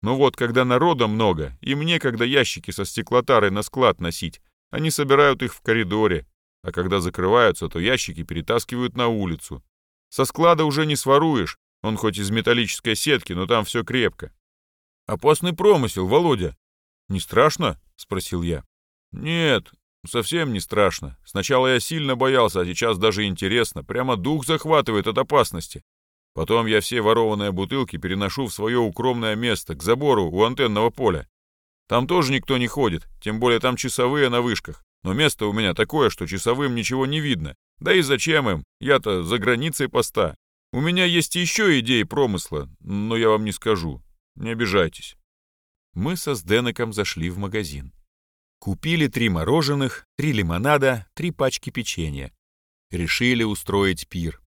Но вот, когда народа много, им некогда ящики со стеклотарой на склад носить. Они собирают их в коридоре. А когда закрываются, то ящики перетаскивают на улицу. Со склада уже не своруешь, он хоть из металлической сетки, но там все крепко. «Опасный промысел, Володя!» «Не страшно?» — спросил я. «Нет, совсем не страшно. Сначала я сильно боялся, а сейчас даже интересно. Прямо дух захватывает от опасности. Потом я все ворованные бутылки переношу в свое укромное место, к забору у антенного поля. Там тоже никто не ходит, тем более там часовые на вышках. Но место у меня такое, что часовым ничего не видно. Да и зачем им? Я-то за границей поста. У меня есть еще идеи промысла, но я вам не скажу. Не обижайтесь. Мы со Сденеком зашли в магазин. Купили три мороженых, три лимонада, три пачки печенья. Решили устроить пир.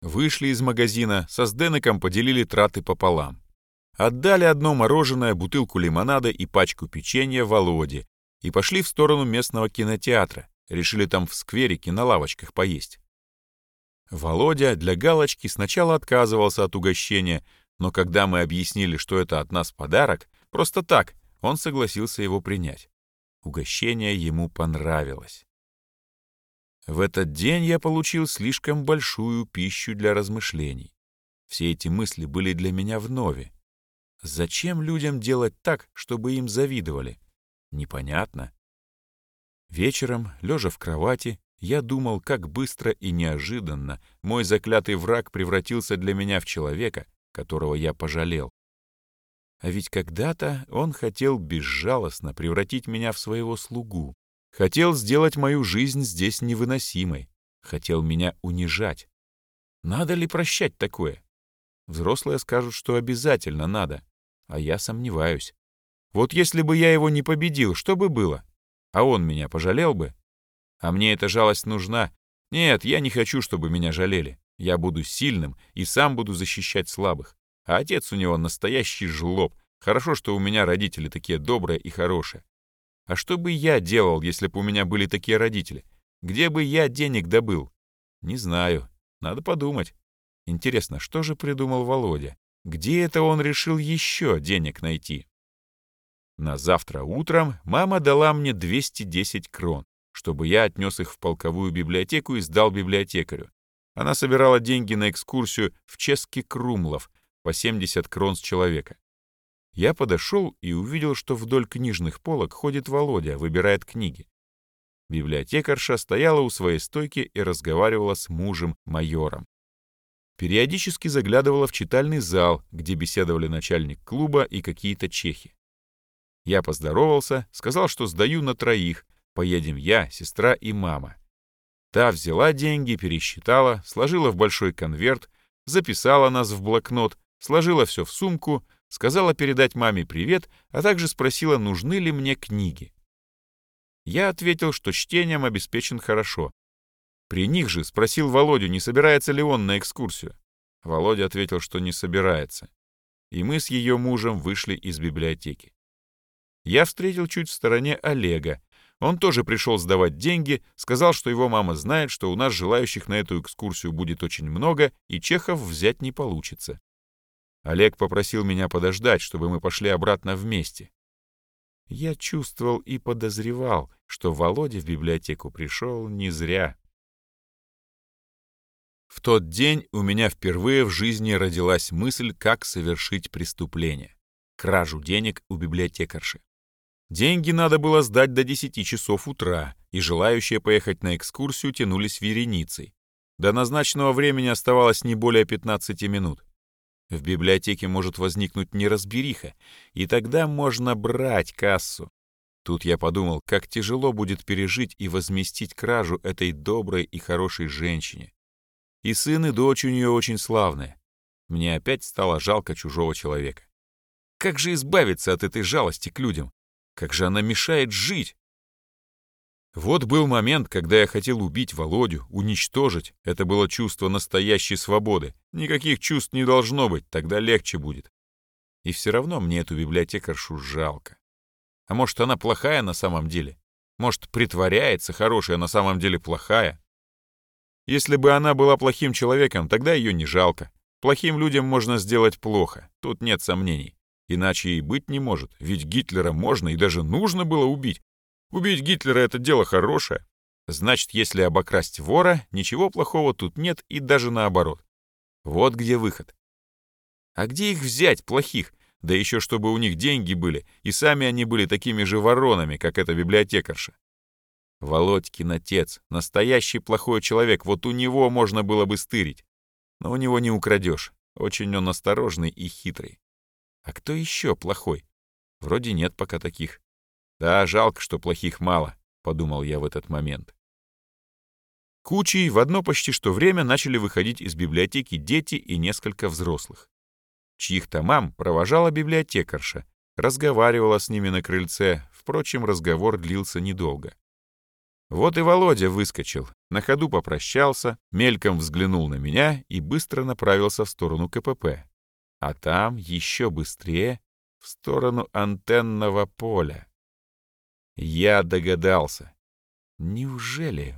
Вышли из магазина, со Сденеком поделили траты пополам. Отдали одно мороженое, бутылку лимонада и пачку печенья Володе и пошли в сторону местного кинотеатра. Решили там в скверике на лавочках поесть. Володя для галочки сначала отказывался от угощения, но когда мы объяснили, что это от нас подарок, просто так, он согласился его принять. Угощение ему понравилось. В этот день я получил слишком большую пищу для размышлений. Все эти мысли были для меня вновь. Зачем людям делать так, чтобы им завидовали? Непонятно. Вечером, лежа в кровати, я думал, как быстро и неожиданно мой заклятый враг превратился для меня в человека, которого я пожалел. А ведь когда-то он хотел безжалостно превратить меня в своего слугу, хотел сделать мою жизнь здесь невыносимой, хотел меня унижать. Надо ли прощать такое? Взрослые скажут, что обязательно надо, а я сомневаюсь. Вот если бы я его не победил, что бы было? А он меня пожалел бы? А мне эта жалость нужна. Нет, я не хочу, чтобы меня жалели. Я буду сильным и сам буду защищать слабых. А отец у него настоящий жлоб. Хорошо, что у меня родители такие добрые и хорошие. А что бы я делал, если бы у меня были такие родители? Где бы я денег добыл? Не знаю. Надо подумать. Интересно, что же придумал Володя? Где это он решил еще денег найти? На завтра утром мама дала мне 210 крон чтобы я отнес их в полковую библиотеку и сдал библиотекарю. Она собирала деньги на экскурсию в Чески Крумлов по 70 крон с человека. Я подошел и увидел, что вдоль книжных полок ходит Володя, выбирает книги. Библиотекарша стояла у своей стойки и разговаривала с мужем-майором. Периодически заглядывала в читальный зал, где беседовали начальник клуба и какие-то чехи. Я поздоровался, сказал, что сдаю на троих, Поедем я, сестра и мама. Та взяла деньги, пересчитала, сложила в большой конверт, записала нас в блокнот, сложила все в сумку, сказала передать маме привет, а также спросила, нужны ли мне книги. Я ответил, что чтением обеспечен хорошо. При них же спросил Володю, не собирается ли он на экскурсию. Володя ответил, что не собирается. И мы с ее мужем вышли из библиотеки. Я встретил чуть в стороне Олега, он тоже пришел сдавать деньги, сказал, что его мама знает, что у нас желающих на эту экскурсию будет очень много, и Чехов взять не получится. Олег попросил меня подождать, чтобы мы пошли обратно вместе. Я чувствовал и подозревал, что Володя в библиотеку пришел не зря. В тот день у меня впервые в жизни родилась мысль, как совершить преступление — кражу денег у библиотекарши. Деньги надо было сдать до 10 часов утра, и желающие поехать на экскурсию тянулись вереницей. До назначенного времени оставалось не более 15 минут. В библиотеке может возникнуть неразбериха, и тогда можно брать кассу. Тут я подумал, как тяжело будет пережить и возместить кражу этой доброй и хорошей женщине. И сын, и дочь у нее очень славные. Мне опять стало жалко чужого человека. Как же избавиться от этой жалости к людям? Как же она мешает жить? Вот был момент, когда я хотел убить Володю, уничтожить. Это было чувство настоящей свободы. Никаких чувств не должно быть, тогда легче будет. И все равно мне эту библиотекаршу жалко. А может, она плохая на самом деле? Может, притворяется хорошая, а на самом деле плохая? Если бы она была плохим человеком, тогда ее не жалко. Плохим людям можно сделать плохо, тут нет сомнений. Иначе и быть не может, ведь Гитлера можно и даже нужно было убить. Убить Гитлера — это дело хорошее. Значит, если обокрасть вора, ничего плохого тут нет и даже наоборот. Вот где выход. А где их взять, плохих? Да еще чтобы у них деньги были, и сами они были такими же воронами, как эта библиотекарша. Володькин отец, настоящий плохой человек, вот у него можно было бы стырить. Но у него не украдешь, очень он осторожный и хитрый. А кто еще плохой? Вроде нет пока таких. Да, жалко, что плохих мало, подумал я в этот момент. Кучей в одно почти что время начали выходить из библиотеки дети и несколько взрослых. Чьих-то мам провожала библиотекарша, разговаривала с ними на крыльце, впрочем, разговор длился недолго. Вот и Володя выскочил, на ходу попрощался, мельком взглянул на меня и быстро направился в сторону КПП. А там еще быстрее в сторону антенного поля. Я догадался. Неужели...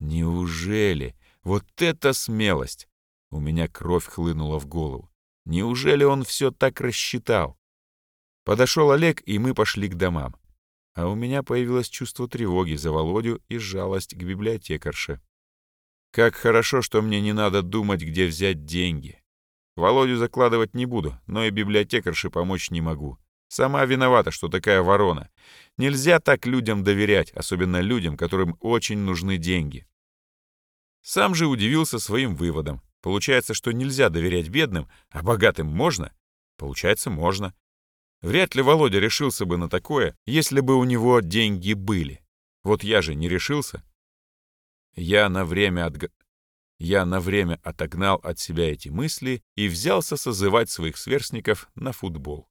Неужели... Вот это смелость! У меня кровь хлынула в голову. Неужели он все так рассчитал? Подошел Олег, и мы пошли к домам. А у меня появилось чувство тревоги за Володю и жалость к библиотекарше. Как хорошо, что мне не надо думать, где взять деньги. Володю закладывать не буду, но и библиотекарше помочь не могу. Сама виновата, что такая ворона. Нельзя так людям доверять, особенно людям, которым очень нужны деньги. Сам же удивился своим выводом. Получается, что нельзя доверять бедным, а богатым можно? Получается, можно. Вряд ли Володя решился бы на такое, если бы у него деньги были. Вот я же не решился. Я на время, отг... я на время отогнал от себя эти мысли и взялся созывать своих сверстников на футбол.